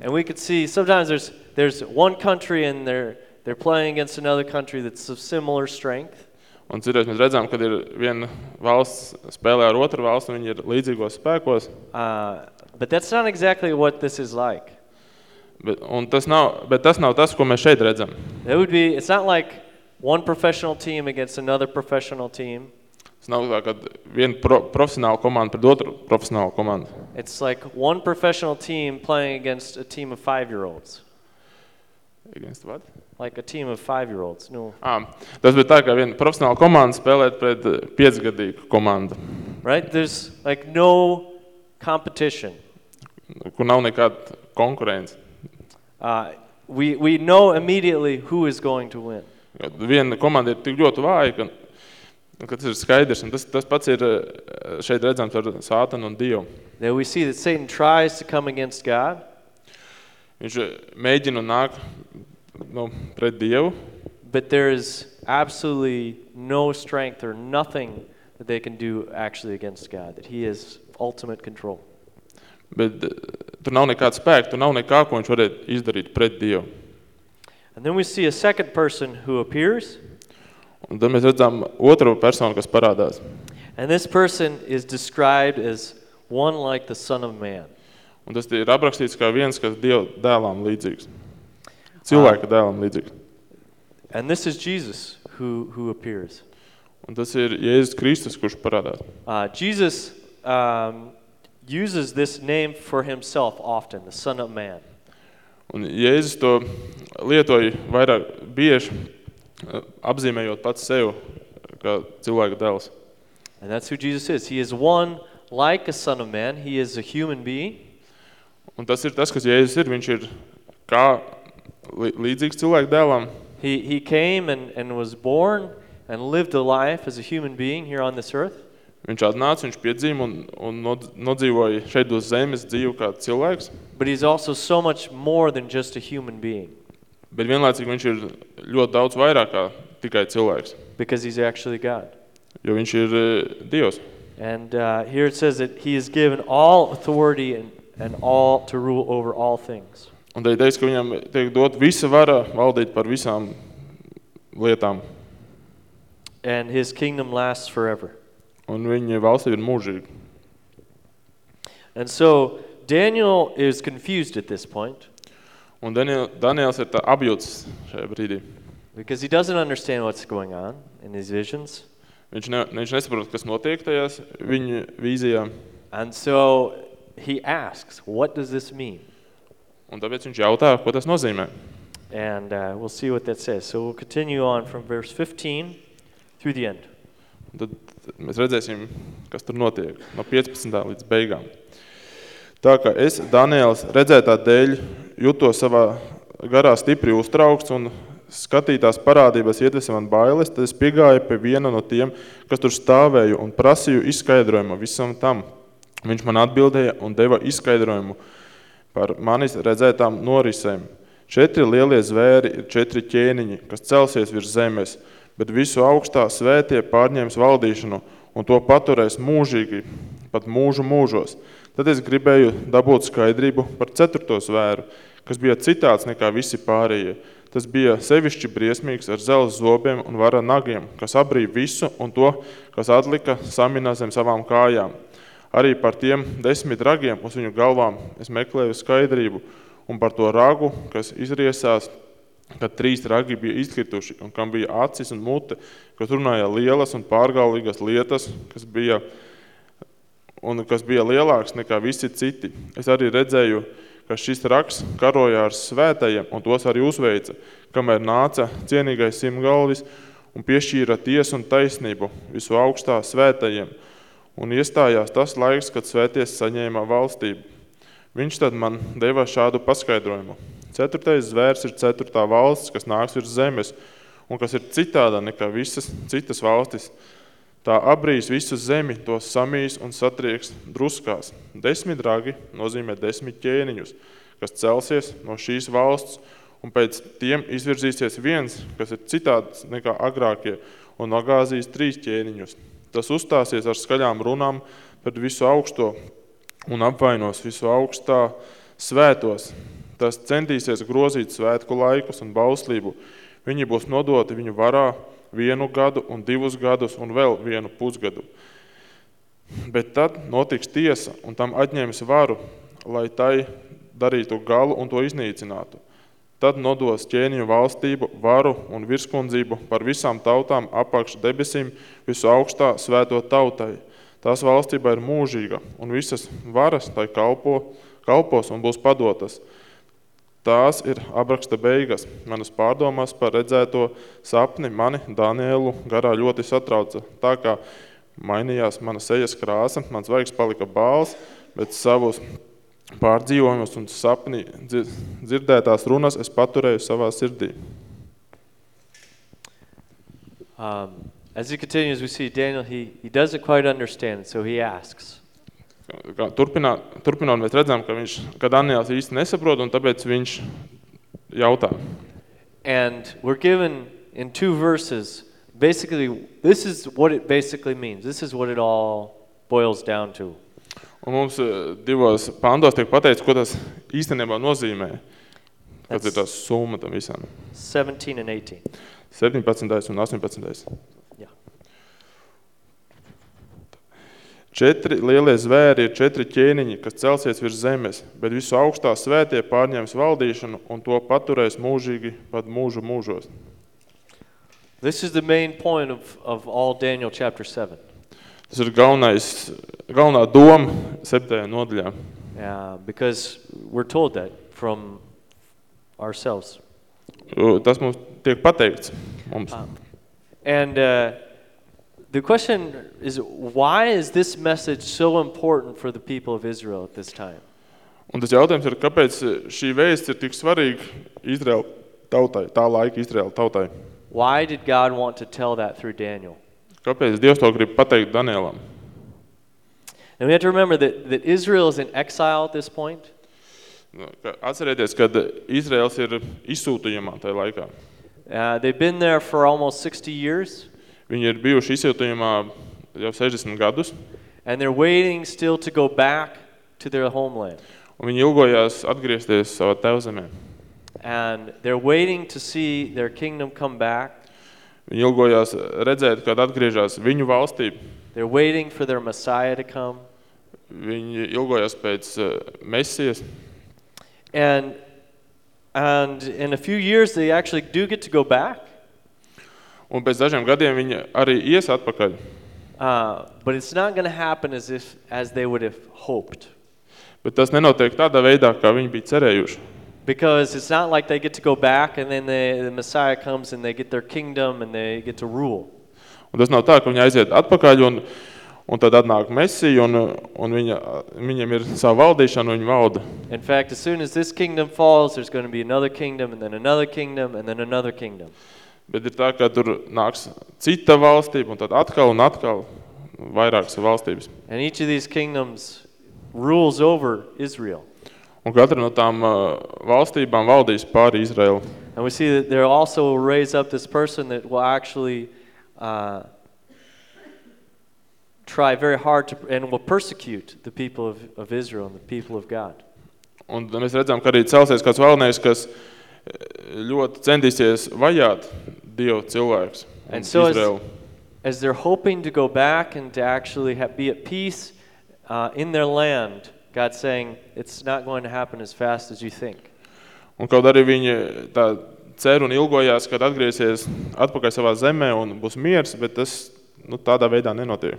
And we could see sometimes there's, there's one country and they're, they're playing against another country that's of similar strength. un citreiz mēs redzam, ka ir viena valsts spēlē ar otru valstu, un viņi ir līdzīgos spēkos, Uh, but that's not exactly what this is like. bet, un tas nav, bet tas nav tas, ko mēs šeit redzam. It would be, it's not like one professional team against another professional team. Tas nav tā, ka viena pro, profesionāla komanda pret otru profesionālu komandu. It's like one professional team playing against a team of five-year-olds. Against what? Like a team of five-year-olds. No, À, tas bija tā, ka viena profesionāla komanda spēlēt pret eh, piecgadīgu komandu, right? There's like no competition. kur nav nekāda konkurence. Uh, we, we know immediately who is going to win. Jo Viena komanda ir tik ļoti vāja, ka, tas ir skaidrs. Un tas, tas pats ir eh, šeit redzams ar Sātanu un Dievu. That we see that Satan tries to come against God, Viņš eh, mēģina nāk nu, pret Dievu, but there is absolutely no strength or nothing that they can do actually against God, that he has ultimate control. bet eh, tur nav nekāda spēka, tur nav nekā, ko viņš varētu izdarīt pret Dievu. And then we see a second person who appears, Un tad mēs redzam otru personu, kas parādās. and this person is described as one like the Son of Man. Un tas ir aprakstīts kā viens, kas Dieva dēlām līdzīgs. Cilvēka dēlam līdzīgs. And this is Jesus who, who appears. Un tas ir Jēzus Kristus, kurš parādās. Uh, Jesus um, uses this name for himself often, the Son of Man. Un Jēzus to lietoja vairāk bieži, apzīmējot pats sev kā cilvēka dēls. And that's who Jesus is. He is one like a Son of Man, he is a human being. Un tas ir tas, kas Jēzus ir. Viņš ir kā li- līdzīgs cilvēka dēlam. He, he came and, and was born and lived a life as a human being here on this earth. Viņš atnāca, viņš piedzīma un, un nod- nodzīvoja šeit uz zemes dzīvu kā cilvēks. But he's also so much more than just a human being Bet vienlaicīgi viņš ir ļoti daudz vairāk kā tikai cilvēks. because he's actually God. Jo viņš ir eh, Dievs. And uh, here it says that he is given all authority and, and all to rule over all things. Un tad teiks, ka viņam tiek dot visa vara valdīt par visām lietām. And his kingdom lasts forever. Un viņa valstība ir mūžīga. And so Daniel is confused at this point. Un Daniel, Daniels ir tā apjūts šajā brīdī. because he doesn't understand what's going on in these visions. Viņš, ne, viņš nesaprot, kas notiek tajās viņa vīzijā. And so he asks, What does this mean? Un tāpēc viņš jautā, ko tas nozīmē. And uh, we'll see what that says. So we'll continue on from verse 15 through the end. Un Tad mēs redzēsim, kas tur notiek no 15. līdz beigām. Tā kā es, Daniels, redzētā dēļ jutos savā garā stipri uztraukts un skatītās parādības iedvesa man bailes, tad es piegāju pie viena no tiem, kas tur stāvēju un prasīju izskaidrojumu visam tam. Viņš man atbildēja un deva izskaidrojumu par manis redzētām norisēm. Četri lielie zvēri ir četri ķēniņi, kas celsies virs zemes, bet visu augstā svētie pārņems valdīšanu un to paturēs mūžīgi, pat mūžu mūžos. Tad es gribēju dabūt skaidrību par ceturto zvēru, kas bija citāds nekā visi pārējie. Tas bija sevišķi briesmīgs ar zelta zobiem un vara nagiem, kas abrīja visu un to, kas atlika samina zem savām kājām. Arī par tiem desmit ragiem uz viņu galvām es meklēju skaidrību, un par to ragu, kas izriesās, kad trīs ragi bija izkrituši, un kam bija acis un mute, kas runāja lielas un pārgalvīgas lietas, kas bija, un kas bija lielāks nekā visi citi. Es arī redzēju, ka šis raks karoja ar svētajiem, un tos arī uzveica, kamēr nāca cienīgais simgalvis un piešķīra tiesu un taisnību visu augstā svētajiem, un iestājās tas laiks, kad svēties saņēma valstību. Viņš tad man deva šādu paskaidrojumu. Ceturtais zvērs ir ceturtā valsts, kas nāks virs zemes, un kas ir citāda nekā visas citas valstis. Tā abrīs visu zemi, to samīs un satrieks druskās. Desmit ragi nozīmē desmit ķēniņus, kas celsies no šīs valsts, un pēc tiem izvirzīsies viens, kas ir citāds nekā agrākie, un nogāzīs trīs ķēniņus. Tas uzstāsies ar skaļām runām pret visu augsto un apvainos visu augstā svētos. Tas centīsies grozīt svētku laikus un bauslību. Viņi būs nodoti viņu varā vienu gadu un divus gadus un vēl vienu pusgadu. Bet tad notiks tiesa un tam atņems varu, lai tai darītu galu un to iznīcinātu. Tad nodos ķēniņu valstību, varu un virskundzību par visām tautām apakš debesīm visu augstā svēto tautai. Tās valstība ir mūžīga, un visas varas tai kalpo, kalpos un būs padotas. Tās ir apraksta beigas. Manas pārdomas par redzēto sapni mani, Danielu, garā ļoti satrauca. Tā kā mainījās mana sejas krāsa, mans vaigs palika bāls, bet savus pārdzīvojumus un sapni dzir- dzirdētās runas es paturēju savā sirdī. Um, as he continues, we see Daniel, he, he doesn't quite understand, so he asks. Kā Turpināt, turpinot, mēs redzam, ka, viņš, ka Daniels īsti nesaprot, un tāpēc viņš jautā. And we're given in two verses, basically, this is what it basically means. This is what it all boils down to. Un mums eh, divos pandos tiek pateikts, ko tas īstenībā nozīmē. Kāds ir tas summa tam visam? 17 and 18. 17. un 18. Četri lielie zvēri ir četri ķēniņi, kas celsies virs zemes, bet visu augstā svētie pārņems valdīšanu un to paturēs mūžīgi pat mūžu mūžos. This is the main point of, of all Daniel chapter 7. Tas ir galvenais, galvenā doma septajā nodaļā. Uh, because we're told that from ourselves. Tas mums tiek pateikts. Mums. And uh, the question is why is this message so important for the people of Israel at this time? Un tas jautājums ir, kāpēc šī vēsts ir tik svarīga Izraēla tautai, tā laika Izraēla tautai? Why did God want to tell that through Daniel? Kāpēc Dievs to grib pateikt Danielam? And we have to remember that, that Israel is in exile at this point. Nu, ka Atcerieties, kad Izraels ir izsūtījumā tajā laikā. Uh, they've been there for almost 60 years, Viņi ir bijuši izsūtījumā jau 60 gadus, and they're waiting still to go back to their homeland. un viņi ilgojās atgriezties savā tēvzemē. And they're waiting to see their kingdom come back. Viņi ilgojās redzēt, kad atgriežas viņu valstī. They're waiting for their Messiah to come. Viņi ilgojās pēc eh, mesijas. And And in a few years, they actually do get to go back. Un pēc dažiem gadiem viņi arī ies atpakaļ. Uh, but it's not going to happen as if as they would have hoped. Bet tas nenotiek tādā veidā, kā viņi bija cerējuši. Because it's not like they get to go back and then the, the Messiah comes and they get their kingdom and they get to rule. Un tas nav tā, ka viņi aiziet atpakaļ un, un tad atnāk Mesija un, un viņa, viņiem ir sava valdīšana un viņi valda. In fact, as soon as this kingdom falls, there's going to be another kingdom and then another kingdom and then another kingdom. Bet ir tā, ka tur nāks cita valstība un tad atkal un atkal vairākas valstības. And each of these kingdoms rules over Israel. Un katra no tām uh, valstībām valdīs pāri Izraelu. And we see that they'll also raise up this person that will actually uh, try very hard to and will persecute the people of, of Israel and the people of God. Un mēs redzam, ka arī celsies kāds valnieks, kas eh, ļoti centīsies vajāt Dievu cilvēkus un And so as, Izraelu. as they're hoping to go back and to actually have, be at peace uh, in their land, God's saying it's not going to happen as fast as you think. Un kaut arī viņi tā cer un ilgojās, kad atgriezies atpakaļ savā zemē un būs miers, bet tas nu, tādā veidā nenotiek.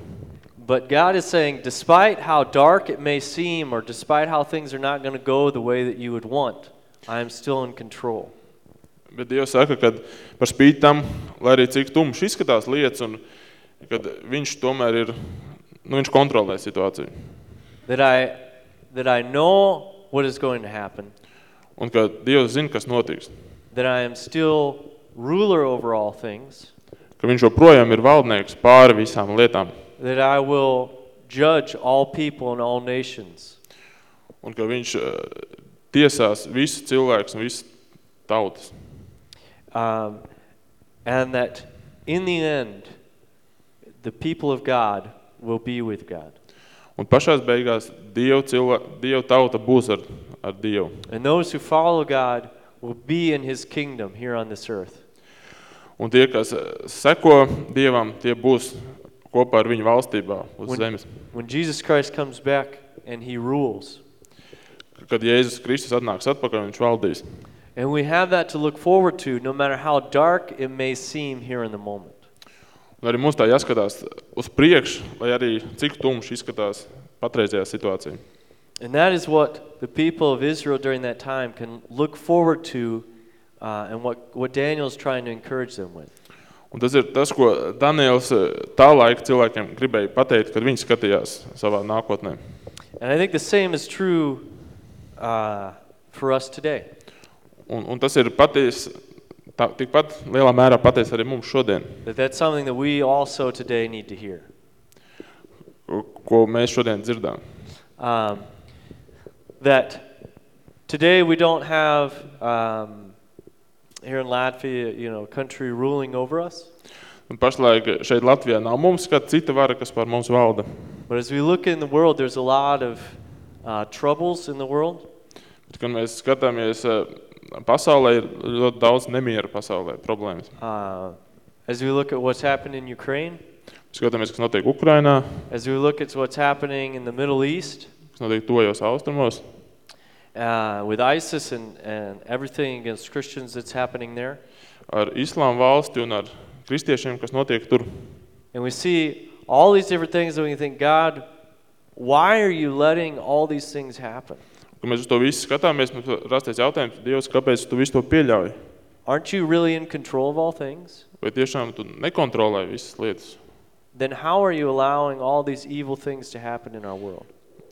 But God is saying, despite how dark it may seem, or despite how things are not going to go the way that you would want, I am still in control. Bet Dievs saka, ka par spīti tam, lai arī cik tumši izskatās lietas, un kad viņš tomēr ir, nu, viņš kontrolē situāciju. That I, that I know what is going to happen, Un ka Dievs zina, kas notiks. that I am still ruler over all things, Ka viņš joprojām ir valdnieks pāri visām lietām. that I will judge all people and all nations. Un ka viņš eh, tiesās visus cilvēkus un visas tautas. Um, and that in the end, the people of God will be with God. Un pašās beigās Dieva, cilvē, Dieva tauta būs ar, ar Dievu. And those who follow God will be in his kingdom here on this earth. Un tie, kas eh, seko Dievam, tie būs kopā ar viņu valstībā uz Un- zemes. When Jesus Christ comes back and he rules. Kad Jēzus Kristus atnāks atpakaļ, viņš valdīs. And we have that to look forward to no matter how dark it may seem here in the moment. Un arī mums tā jāskatās uz priekšu, lai arī cik tumši izskatās patreizējā situācija. And that is what the people of Israel during that time can look forward to uh, and what, what Daniel is trying to encourage them with. Un tas ir tas, ko Daniels eh, tā laika cilvēkiem gribēja pateikt, kad viņi skatījās savā nākotnē. And I think the same is true uh, for us today. Un, un tas ir paties, tā, tikpat lielā mērā paties arī mums šodien, That that's something that we also today need to hear. ko- ko mēs šodien dzirdām. Um, that today we don't have um, here in Latvia, you know, a country ruling over us. Un pašlaik šeit Latvijā nav mums kāda cita vara, kas par mums valda. But as we look in the world, there's a lot of uh, troubles in the world. Bet, kad mēs skatāmies eh, pasaulē, ir ļoti daudz nemieru pasaulē, problēmas. Uh, as we look at what's happened in Ukraine, Skatāmies, kas notiek Ukrainā, as we look at what's happening in the Middle East kas notiek tojos austrumos, uh, with ISIS and, and everything against Christians that's happening there. ar valsti un ar kristiešiem, kas notiek tur. And we see all these different things and we think, God, why are you letting all these things happen? Kad mēs uz to visu skatāmies, mums rasties jautājums, Dievs, kāpēc tu visu to pieļauj? Aren't you really in control of all things? Vai tiešām tu nekontrolē visas lietas? Then how are you allowing all these evil things to happen in our world?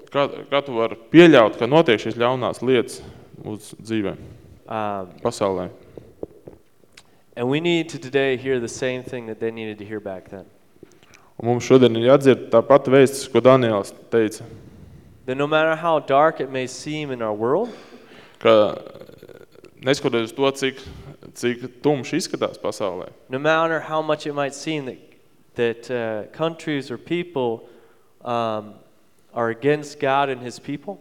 Kā, kā tu vari pieļaut, ka notiek šīs ļaunās lietas mūsu dzīvē, Um, pasaulē? and we need to today hear the same thing that they needed to hear back then. Un mums šodien ir jādzird tā pati vēstis, ko Daniels teica, That no matter how dark it may seem in our world, ka neskatoties uz to, cik, cik tumši izskatās pasaulē, no matter how much it might seem that, that uh, countries or people um, are against God and his people,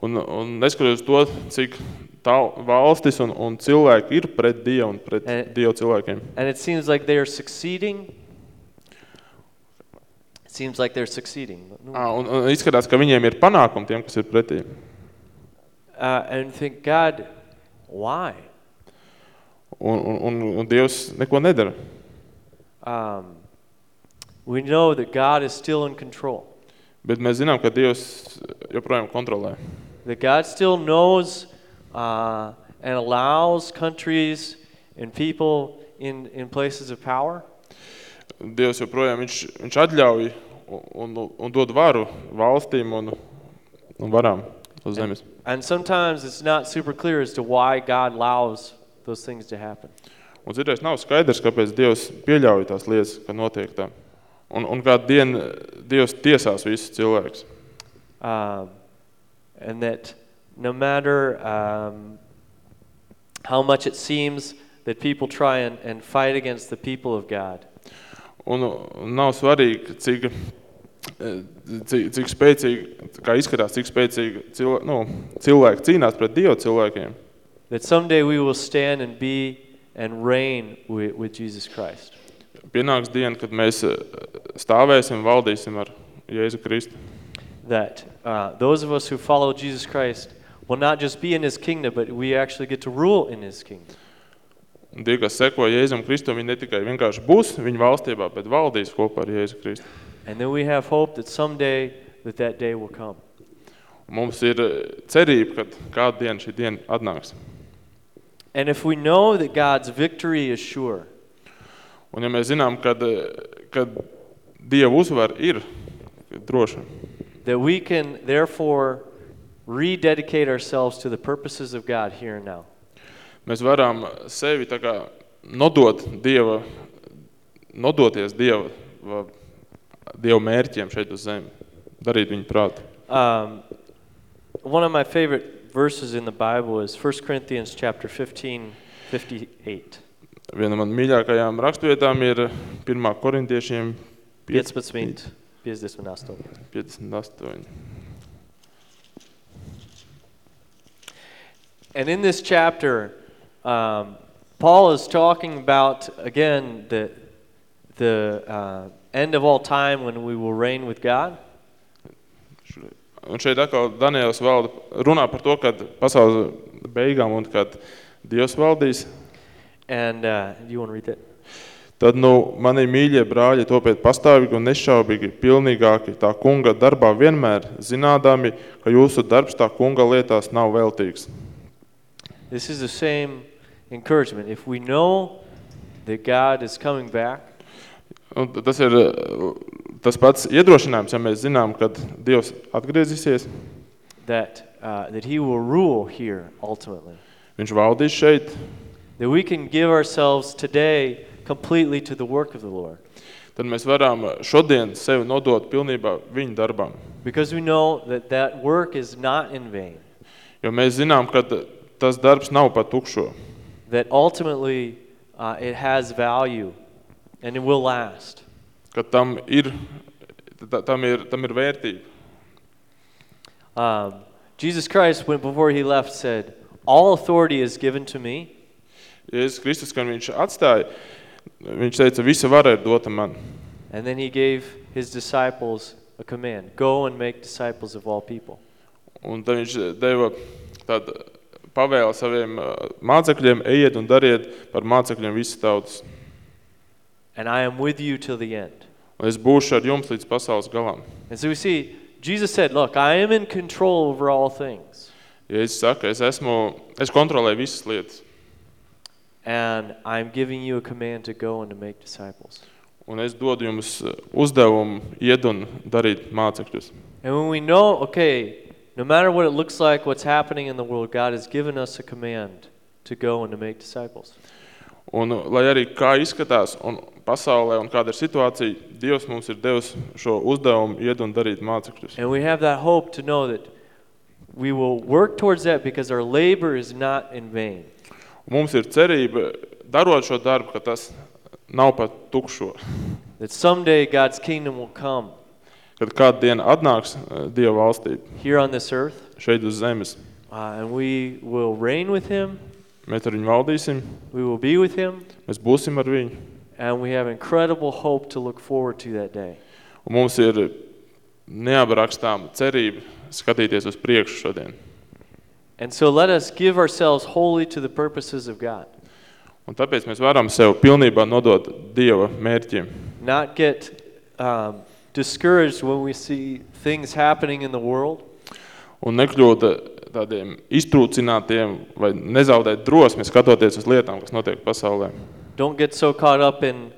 un, un neskatoties uz to, cik tau, valstis un, un cilvēki ir pret Dievu un pret Eh. Dievu cilvēkiem, and it seems like they are succeeding, it seems like they're succeeding. Ā, un, un izskatās, ka viņiem ir panākumi tiem, kas ir pretī. Uh, and think, God, Why? Un, un, un, un Dievs neko nedara. Um, we know that God is still in control. Bet mēs zinām, ka Dievs joprojām kontrolē. That God still knows uh, and allows countries and people in, in places of power. Dievs joprojām viņš, viņš atļauj un, un, dod varu valstīm un, un varām uz zemes. And sometimes it's not super clear as to why God allows those things to happen. Un citreiz nav skaidrs, kāpēc Dievs pieļauj tās lietas, ka notiek tā. Un, un kādu dienu Dievs tiesās visus cilvēkus. Um, and that no matter um, how much it seems that people try and, and fight against the people of God, Un, un nav svarīgi, cik, eh, cik, cik spēcīgi, kā izskatās, cik spēcīgi cilvēki, nu, cilvēki cīnās pret Dievu cilvēkiem. that someday we will stand and be and reign with, with Jesus Christ. Pienāks diena, kad mēs eh, stāvēsim, valdīsim ar Jēzu Kristu. That uh, those of us who follow Jesus Christ will not just be in his kingdom, but we actually get to rule in his kingdom. Un tie, kas seko Jēzum Kristum, viņi ne tikai vienkārši būs viņa valstībā, bet valdīs kopā ar Jēzu Kristu. And then we have hope that someday that that day will come. Un Mums ir eh, cerība, ka kādu dienu šī diena atnāks. And if we know that God's victory is sure, Un ja mēs zinām, kad, kad Dieva uzvar ir droša, that we can therefore rededicate ourselves to the purposes of God here and now. Mēs varam sevi tā kā nodot Dieva, nodoties Dieva, va- Dieva mērķiem šeit uz zemi, darīt viņu prātu. Um, one of my favorite verses in the Bible is 1 Corinthians chapter 15, 58. Viena man mīļākajām rakstvietām ir 1. korintiešiem 15, 58. 58. And in this chapter, um, Paul is talking about, again, the, the uh, end of all time when we will reign with God. Un šeit atkal Daniels valda runā par to, kad pasaules beigām un kad Dievs valdīs, And uh, do you want to read that? tad, nu, mani mīļie brāļi, topiet pastāvīgi un nešaubīgi, pilnīgāki tā kunga darbā vienmēr, zinādami, ka jūsu darbs tā kunga lietās nav veltīgs. This is the same encouragement. If we know that God is coming back, Un t- tas ir uh, tas pats iedrošinājums, ja mēs zinām, kad Dievs atgriezīsies, that, uh, that He will rule here ultimately. viņš valdīs šeit, That we can give ourselves today completely to the work of the Lord. tad mēs varam šodien sevi nodot pilnībā viņa darbām. Because we know that that work is not in vain. Jo mēs zinām, ka tas darbs nav pat tukšo. That ultimately uh, it has value and it will last. ka tam ir, ta- tam ir, tam ir vērtība. Um, Jesus Christ, when, before He left, said, All authority is given to me. Jēzus Kristus, kad viņš atstāja, viņš teica, visa vara ir dota man. And then He gave His disciples a command go and make disciples of all people. Un tad viņš deva tādu pavēlu saviem ā, mācekļiem, ejiet un dariet par mācekļiem visas tautas. And I am with you till the end. Un es būšu ar jums līdz pasaules galam. And so we see, Jesus said, Look, I am in control over all things. Jēzus saka, es esmu, es kontrolēju visas lietas. And I'm giving you a command to go and to make disciples. Un es dodu jums ā, uzdevumu iet un darīt mācekļus. And when we know, okay, no matter what it looks like, what's happening in the world, God has given us a command to go and to make disciples. Un, lai arī kā izskatās un pasaulē un kāda ir situācija, Dievs mums ir devis šo uzdevumu iet un darīt mācekļus. And we have that hope to know that we will work towards that because our labor is not in vain. Mums ir cerība, darot šo darbu, ka tas nav pat tukšo. That someday God's kingdom will come Kad kādu dienu atnāks eh, Dieva valstība here on this earth, šeit uz zemes, uh, and we will reign with Him, mēs ar viņu valdīsim, we will be with Him, mēs būsim ar viņu. and we have incredible hope to look forward to that day. Un mums ir neaprakstāma cerība skatīties uz priekšu šodien. And so let us give ourselves wholly to the purposes of God. Un tāpēc mēs varam sev pilnībā nodot Dieva mērķiem. Not get um, discouraged when we see things happening in the world. Un nekļūt tādiem iztrūcinātiem vai nezaudēt drosmi skatoties uz lietām, kas notiek pasaulē. Don't get so caught up in,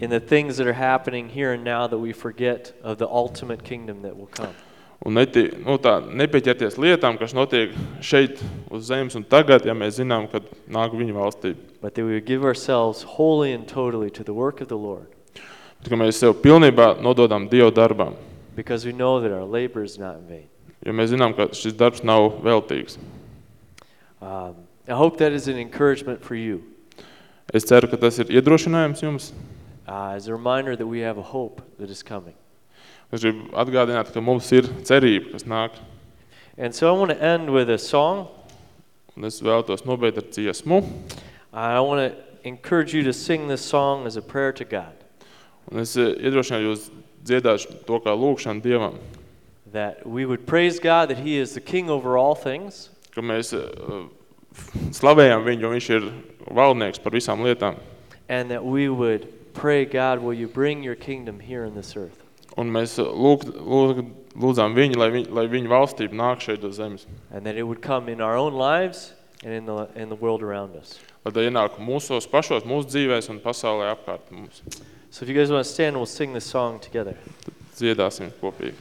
in the things that are happening here and now that we forget of the ultimate kingdom that will come. Un neti, nu, tā, nepieķerties lietām, kas notiek šeit uz zemes un tagad, ja mēs zinām, kad nāk viņa valstība. But that we would give ourselves wholly and totally to the work of the Lord Bet, ka mēs sev pilnībā nododam Dieva darbam. because we know that our labor is not in vain. Jo mēs zinām, ka šis darbs nav veltīgs. Um, I hope that is an encouragement for you Es ceru, ka tas ir iedrošinājums jums. uh, as a reminder that we have a hope that is coming. Es gribu atgādināt, ka mums ir cerība, kas nāk. And so I want to end with a song. Un es vēlos nobeigt ar dziesmu. I want to encourage you to sing this song as a prayer to God. Un es eh, iedrošināju jūs dziedāt to kā lūkšanu Dievam. That we would praise God that He is the King over all things, Ka mēs eh, slavējam viņu, jo viņš ir valdnieks par visām lietām. and that we would pray, God, will you bring your kingdom here in this earth? Un mēs eh, lūg, lūg, lūdzām viņu, lai, viņ, lai viņa valstība nāk šeit uz zemes. And that it would come in our own lives and in the, in the world around us. Lai tā ienāk mūsos pašos, mūsu dzīvēs un pasaulē apkārt mums. So if you guys want to stand, we'll sing this song together. Dziedāsim kopīgi.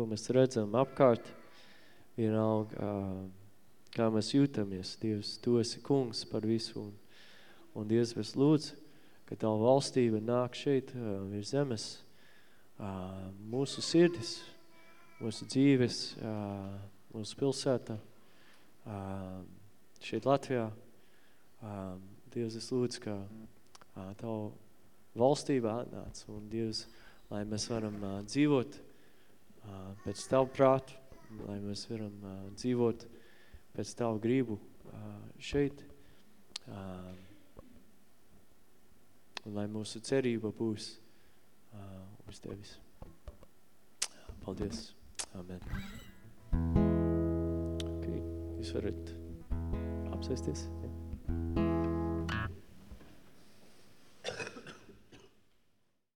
Ko mēs redzam apkārt, vienalga, kā mēs jūtamies. Dievs, Tu esi kungs par visu. Un, un Dievs, mēs lūdzu, ka Tava valstība nāk šeit virs zemes, mūsu sirdis, mūsu dzīves, mūsu pilsētā, uh, šeit Latvijā. Dievs, es lūdzu, ka Tavu valstībā atnāc un Dievs, lai mēs varam dzīvot uh, pēc Tavu prātu, lai mēs varam uh, dzīvot pēc Tavu gribu uh, šeit, uh, un lai mūsu cerība būs uh, uz Tevis. Paldies. Amen. Okay. Jūs varat apsēsties. Ja?